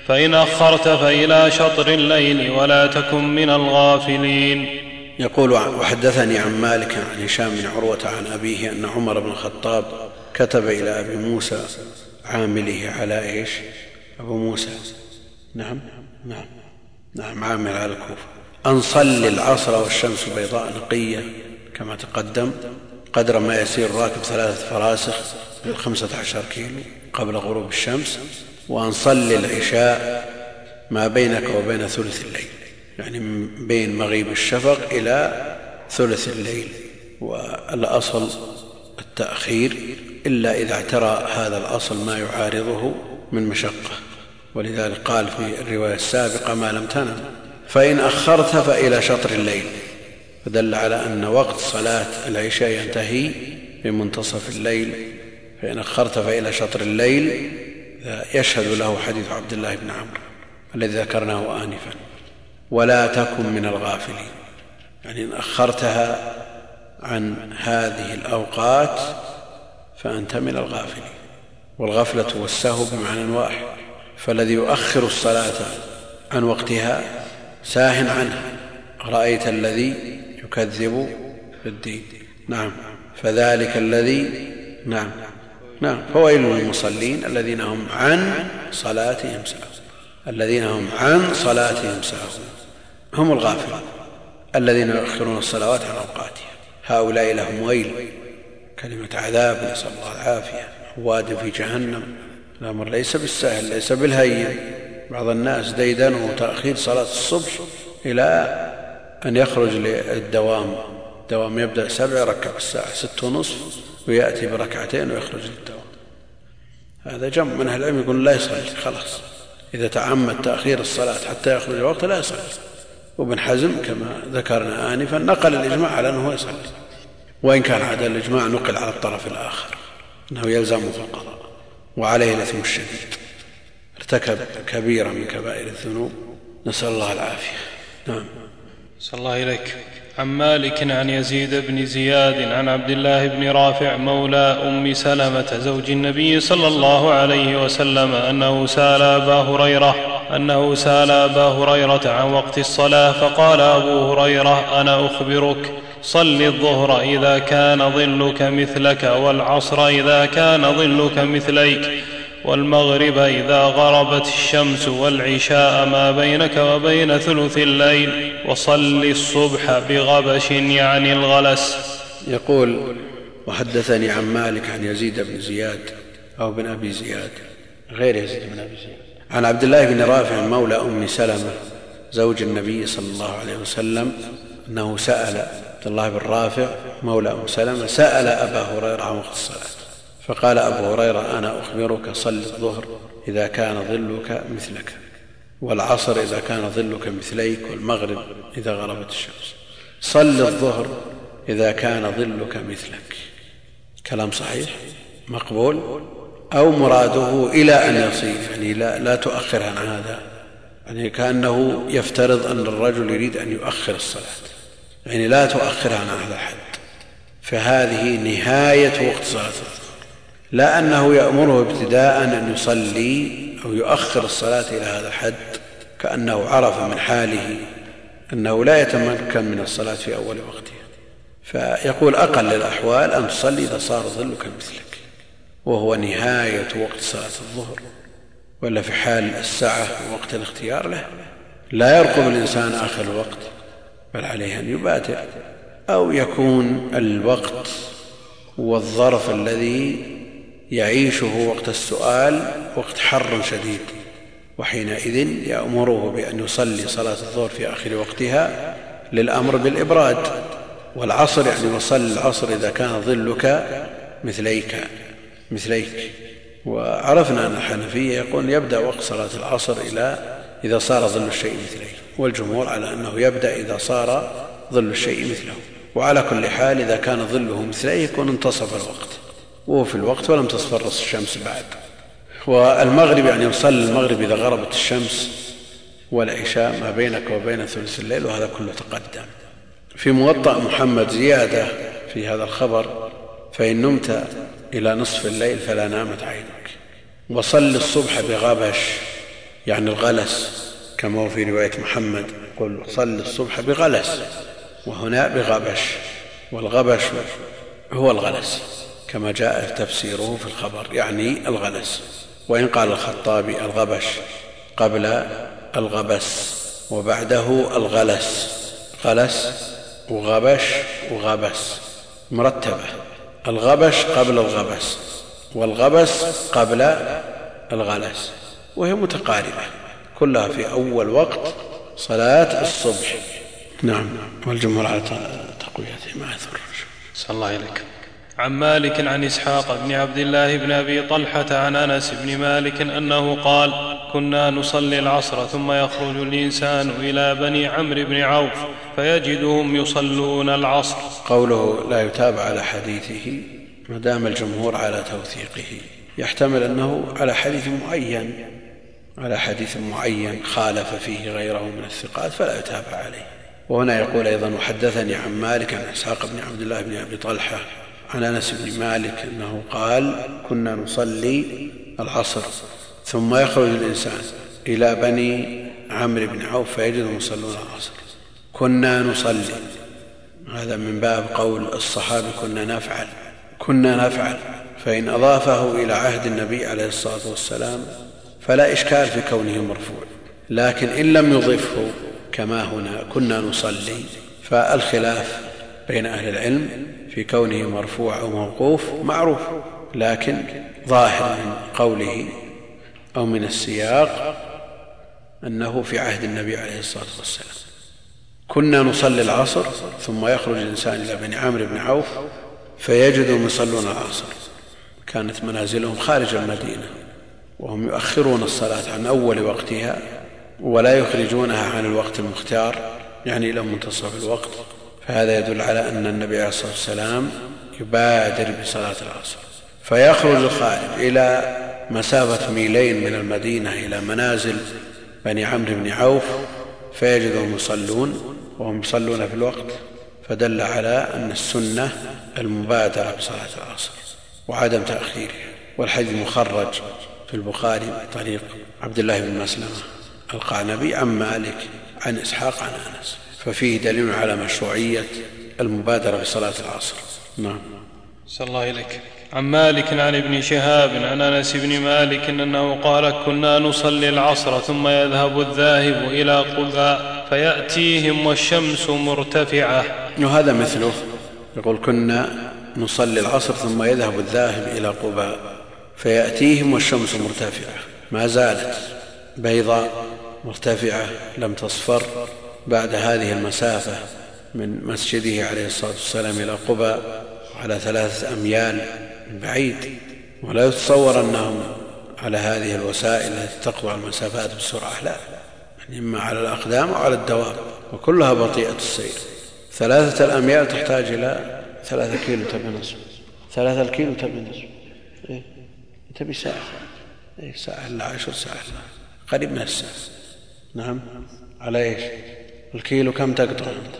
فإن أخرت فإلى شطر الليل ولا تكن من الغافلين. يقول وحدثني عن مالك عن هشام بن عروة عن أبيه أن عمر بن الخطاب كتب إلى أبي موسى عامله على إيش؟ أبو موسى. نعم نعم نعم عامل على الكوفة. أن صل العصر والشمس بيضاء نقية كما تقدم قدر ما يسير الراكب ثلاثة فراسخ خمسة عشر كيلو قبل غروب الشمس وأن صل العشاء ما بينك وبين ثلث الليل يعني من بين مغيب الشفق إلى ثلث الليل والأصل التأخير إلا إذا اعترى هذا الأصل ما يعارضه من مشقة. ولذلك قال في الرواية السابقة ما لم تنم. فإن أخرت فإلى شطر الليل. فدل على أن وقت صلاة العشاء ينتهي بمنتصف الليل. فإن أخرت فإلى شطر الليل يشهد له حديث عبد الله بن عمرو الذي ذكرناه آنفا. ولا تكن من الغافلين. يعني إن أخرتها عن هذه الأوقات فأنت من الغافلين. والغفلة والسهو بمعنى واحد. فالذي يؤخر الصلاة عن وقتها ساه عنها رأيت الذي يكذب بالدين نعم. فذلك الذي نعم. نعم. فويل للمصلين الذين هم عن صلاتهم ساهون. الذين هم عن صلاتهم ساهون. هم الغافلون الذين يؤخرون الصلوات عن اوقاتها هؤلاء لهم ويل. كلمة عذاب نسأل الله العافية. واد في جهنم. الأمر ليس بالسهل ليس بالهين. بعض الناس ديدنوا تأخير صلاة الصبح إلى أن يخرج للدوام. الدوام يبدأ سبع يركب الساعة ست ونصف ويأتي بركعتين ويخرج للدوام. هذا جمع. من أهل العلم يقول لا يصلي خلاص. إذا تعمد تأخير الصلاة حتى يخرج الوقت لا يصلي. وابن حزم كما ذكرنا آنفا نقل الإجماع على أنه يصلي. وإن كان هذا الإجماع نقل على الطرف الآخر أنه في القضاء وعليه الإثم الشديد. ارتكب كبيرة من كبائر الذنوب نسأل الله العافية. نعم. صلى الله إليك. عن مالك عن يزيد بن زياد عن عبد الله بن رافع مولى أم سلمة زوج النبي صلى الله عليه وسلم أنه سأل أبا هريرة أنه سأل أبا هريرة عن وقت الصلاة فقال أبو هريرة أنا أخبرك صل الظهر إذا كان ظلك مثلك والعصر إذا كان ظلك مثليك والمغرب إذا غربت الشمس والعشاء ما بينك وبين ثلث الليل وصل الصبح بغبش يعني الغلس. يقول وحدثني عن مالك عن يزيد بن زياد أو بن أبي زياد غير يزيد بن أبي زياد. عن عبد الله بن رافع مولى أم سلمة زوج النبي صلى الله عليه وسلم أنه سأل عبد الله بن رافع مولى أم سلمة سأل أبا هريرة عن وقت الصلاة فقال أبو هريرة أنا أخبرك صل الظهر إذا كان ظلك مثلك والعصر إذا كان ظلك مثليك والمغرب إذا غربت الشمس. صل الظهر إذا كان ظلك مثلك. كلام صحيح؟ مقبول؟ أو مراده إلى أن يصير يعني لا, لا تؤخر عن هذا. يعني كأنه يفترض أن الرجل يريد أن يؤخر الصلاة. يعني لا تؤخر عن هذا الحد فهذه نهاية وقت صلاة الظهر. لا أنه يأمره ابتداء أن يصلي أو يؤخر الصلاة إلى هذا الحد كأنه عرف من حاله أنه لا يتمكن من الصلاة في أول وقتها. فيقول أقل الأحوال أن تصلي إذا صار ظلك مثلك. وهو نهاية وقت صلاة الظهر. ولا في حال الساعة وقت الاختيار له. لا يرقب الإنسان آخر الوقت. بل عليه أن يباتر أو يكون الوقت والظرف الذي يعيشه وقت السؤال وقت حر شديد وحينئذ يأمره بأن يصلي صلاة الظهر في آخر وقتها للأمر بالإبراد والعصر يعني وصل العصر إذا كان ظلك مثليك مثليك. وعرفنا أن الحنفية يقول يبدأ وقت صلاة العصر إلى إذا صار ظل الشيء مثليه والجمهور على أنه يبدأ إذا صار ظل الشيء مثله. وعلى كل حال إذا كان ظله مثليه يكون انتصف الوقت. وهو في الوقت ولم تصفر الشمس بعد. والمغرب يعني يصلي المغرب إذا غربت الشمس والعشاء ما بينك وبين ثلث الليل وهذا كله تقدم. في موطأ محمد زيادة في هذا الخبر فإن نمت إلى نصف الليل فلا نامت عينك. وصل الصبح بغبش يعني الغلس. كما هو في رواية محمد قل صل الصبح بغلس وهنا بغبش والغبش هو الغلس كما جاء تفسيره في الخبر يعني الغلس. وإن قال الخطابي الغبش قبل الغبس وبعده الغلس غلس وغبش وغبس مرتبة. الغبش قبل الغبس والغبس قبل الغلس وهي متقاربة. كلها في أول وقت صلاة الصبح. نعم. والجمهور على تقويته ما يضر صلى الله إليك عن مالك عن إسحاق بن عبد الله بن أبي طلحة عن أنس بن مالك أنه قال كنا نصلي العصر ثم يخرج الإنسان إلى بني عمرو بن عوف فيجدهم يصلون العصر. قوله لا يتابع على حديثه ما دام الجمهور على توثيقه. يحتمل أنه على حديث معين. على حديث معين خالف فيه غيره من الثقات فلا يتابع عليه. وهنا يقول أيضا وحدثني عن مالك عن إسحاق بن عبد الله بن أبي طلحة عن أنس بن مالك أنه قال كنا نصلي العصر ثم يخرج الإنسان إلى بني عمرو بن عوف فيجدهم يصلون العصر. كنا نصلي. هذا من باب قول الصحابة كنا نفعل كنا نفعل فإن أضافه إلى عهد النبي عليه الصلاة والسلام فلا إشكال في كونه مرفوع لكن إن لم يضفه كما هنا كنا نصلي فالخلاف بين أهل العلم في كونه مرفوع أو موقوف معروف لكن ظاهر من قوله أو من السياق أنه في عهد النبي عليه الصلاة والسلام. كنا نصلي العصر ثم يخرج الإنسان إلى بني عمرو بن عوف فيجدهم يصلون العصر. كانت منازلهم خارج المدينة. وهم يؤخرون الصلاة عن أول وقتها ولا يخرجونها عن الوقت المختار يعني إلى منتصف الوقت. فهذا يدل على أن النبي عليه الصلاة والسلام يبادر بصلاة العصر. فيخرج الخارج إلى مسافة ميلين من المدينة إلى منازل بني عمرو بن عوف فيجدهم يصلون وهم يصلون في الوقت. فدل على أن السنة المبادرة بصلاة العصر وعدم تأخيرها والحديث مخرج في البخاري من طريق عبد الله بن مسلمة. القعنبي عن مالك عن إسحاق عن أنس. ففيه دليل على مشروعية المبادرة بصلاة العصر. نعم. صلى الله إليك. عن مالك عن ابن شهاب عن أنس بن مالك أنه قال كنا نصلي العصر ثم يذهب الذاهب إلى قباء فيأتيهم والشمس مرتفعة. وهذا مثله. يقول كنا نصلي العصر ثم يذهب الذاهب إلى قباء. فيأتيهم والشمس مرتفعة. ما زالت بيضاء مرتفعة لم تصفر بعد هذه المسافة من مسجده عليه الصلاة والسلام إلى قباء على ثلاثة أميال من بعيد. ولا يتصور أنهم على هذه الوسائل التي تقطع المسافات بسرعة لا. يعني إما على الأقدام أو على الدواب وكلها بطيئة السير. ثلاثة الأميال تحتاج إلى ثلاثة كيلو تبي نصف ثلاثة الكيلو تبي نصف إيه؟ تبي ساعة إيه ساعة إلا عشر ساعة. قريب من الساعة. نعم. على إيش؟ الكيلو كم تقطع؟ انت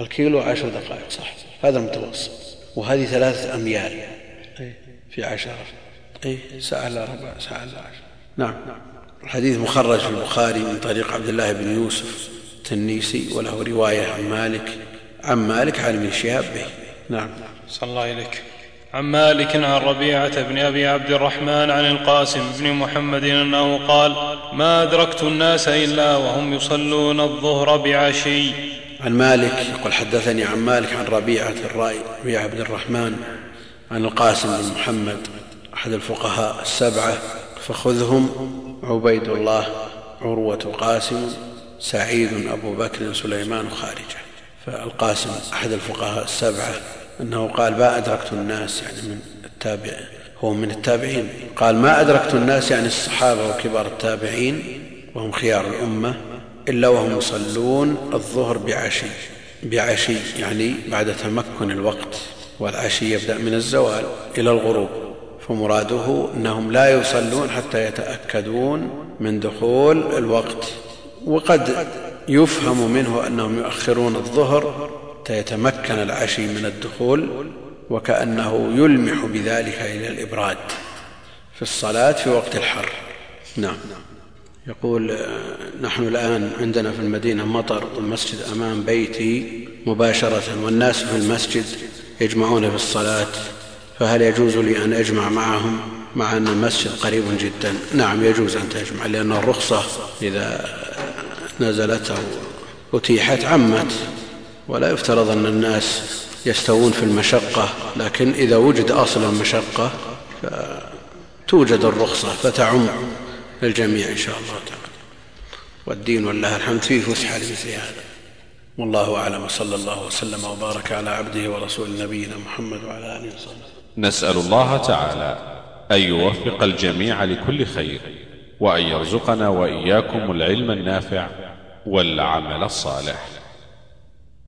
الكيلو عشر دقائق صح. هذا المتوسط. وهذه ثلاثة أميال. في عشرة. أي ساعة إلا ربع ساعة إلا عشر. نعم. الحديث مخرج في البخاري من طريق عبد الله بن يوسف التنيسي وله رواية عن مالك عن مالك عن ابن شهاب به. نعم. صلى الله إليك. عن مالك عن ربيعة بن أبي عبد الرحمن عن القاسم بن محمد أنه قال ما أدركت الناس إلا وهم يصلون الظهر بعشي. عن مالك يقول حدثني عن مالك عن ربيعة الرأي ربيعة بن الرحمن عن القاسم بن محمد أحد الفقهاء السبعة فخذهم عبيد الله عروة قاسم سعيد أبو بكر سليمان خارجة فالقاسم أحد الفقهاء السبعة أنه قال ما أدركت الناس يعني من التابع هو من التابعين. قال ما أدركت الناس يعني الصحابة وكبار التابعين وهم خيار الأمة إلا وهم يصلون الظهر بعشي. بعشي يعني بعد تمكن الوقت والعشي يبدأ من الزوال إلى الغروب. فمراده أنهم لا يصلون حتى يتأكدون من دخول الوقت. وقد يفهم منه أنهم يؤخرون الظهر يتمكن العشي من الدخول وكأنه يلمح بذلك إلى الإبراد في الصلاة في وقت الحر. نعم. يقول نحن الآن عندنا في المدينة مطر والمسجد أمام بيتي مباشرة والناس في المسجد يجمعون في الصلاة فهل يجوز لي أن أجمع معهم مع أن المسجد قريب جدا؟ نعم يجوز أن تجمع لأن الرخصة إذا نزلت أو أتيحت عمت. ولا يفترض أن الناس يستوون في المشقة لكن إذا وجد أصل المشقة فتوجد الرخصة فتعم للجميع إن شاء الله تعالى. والدين والله الحمد فيه فسحة لمثل هذا. والله أعلم. صلى الله وسلم وبارك على عبده ورسول نبينا محمد وعلى آله وصحبه. نسأل الله تعالى أن يوفق الجميع لكل خير وأن يرزقنا وإياكم العلم النافع والعمل الصالح.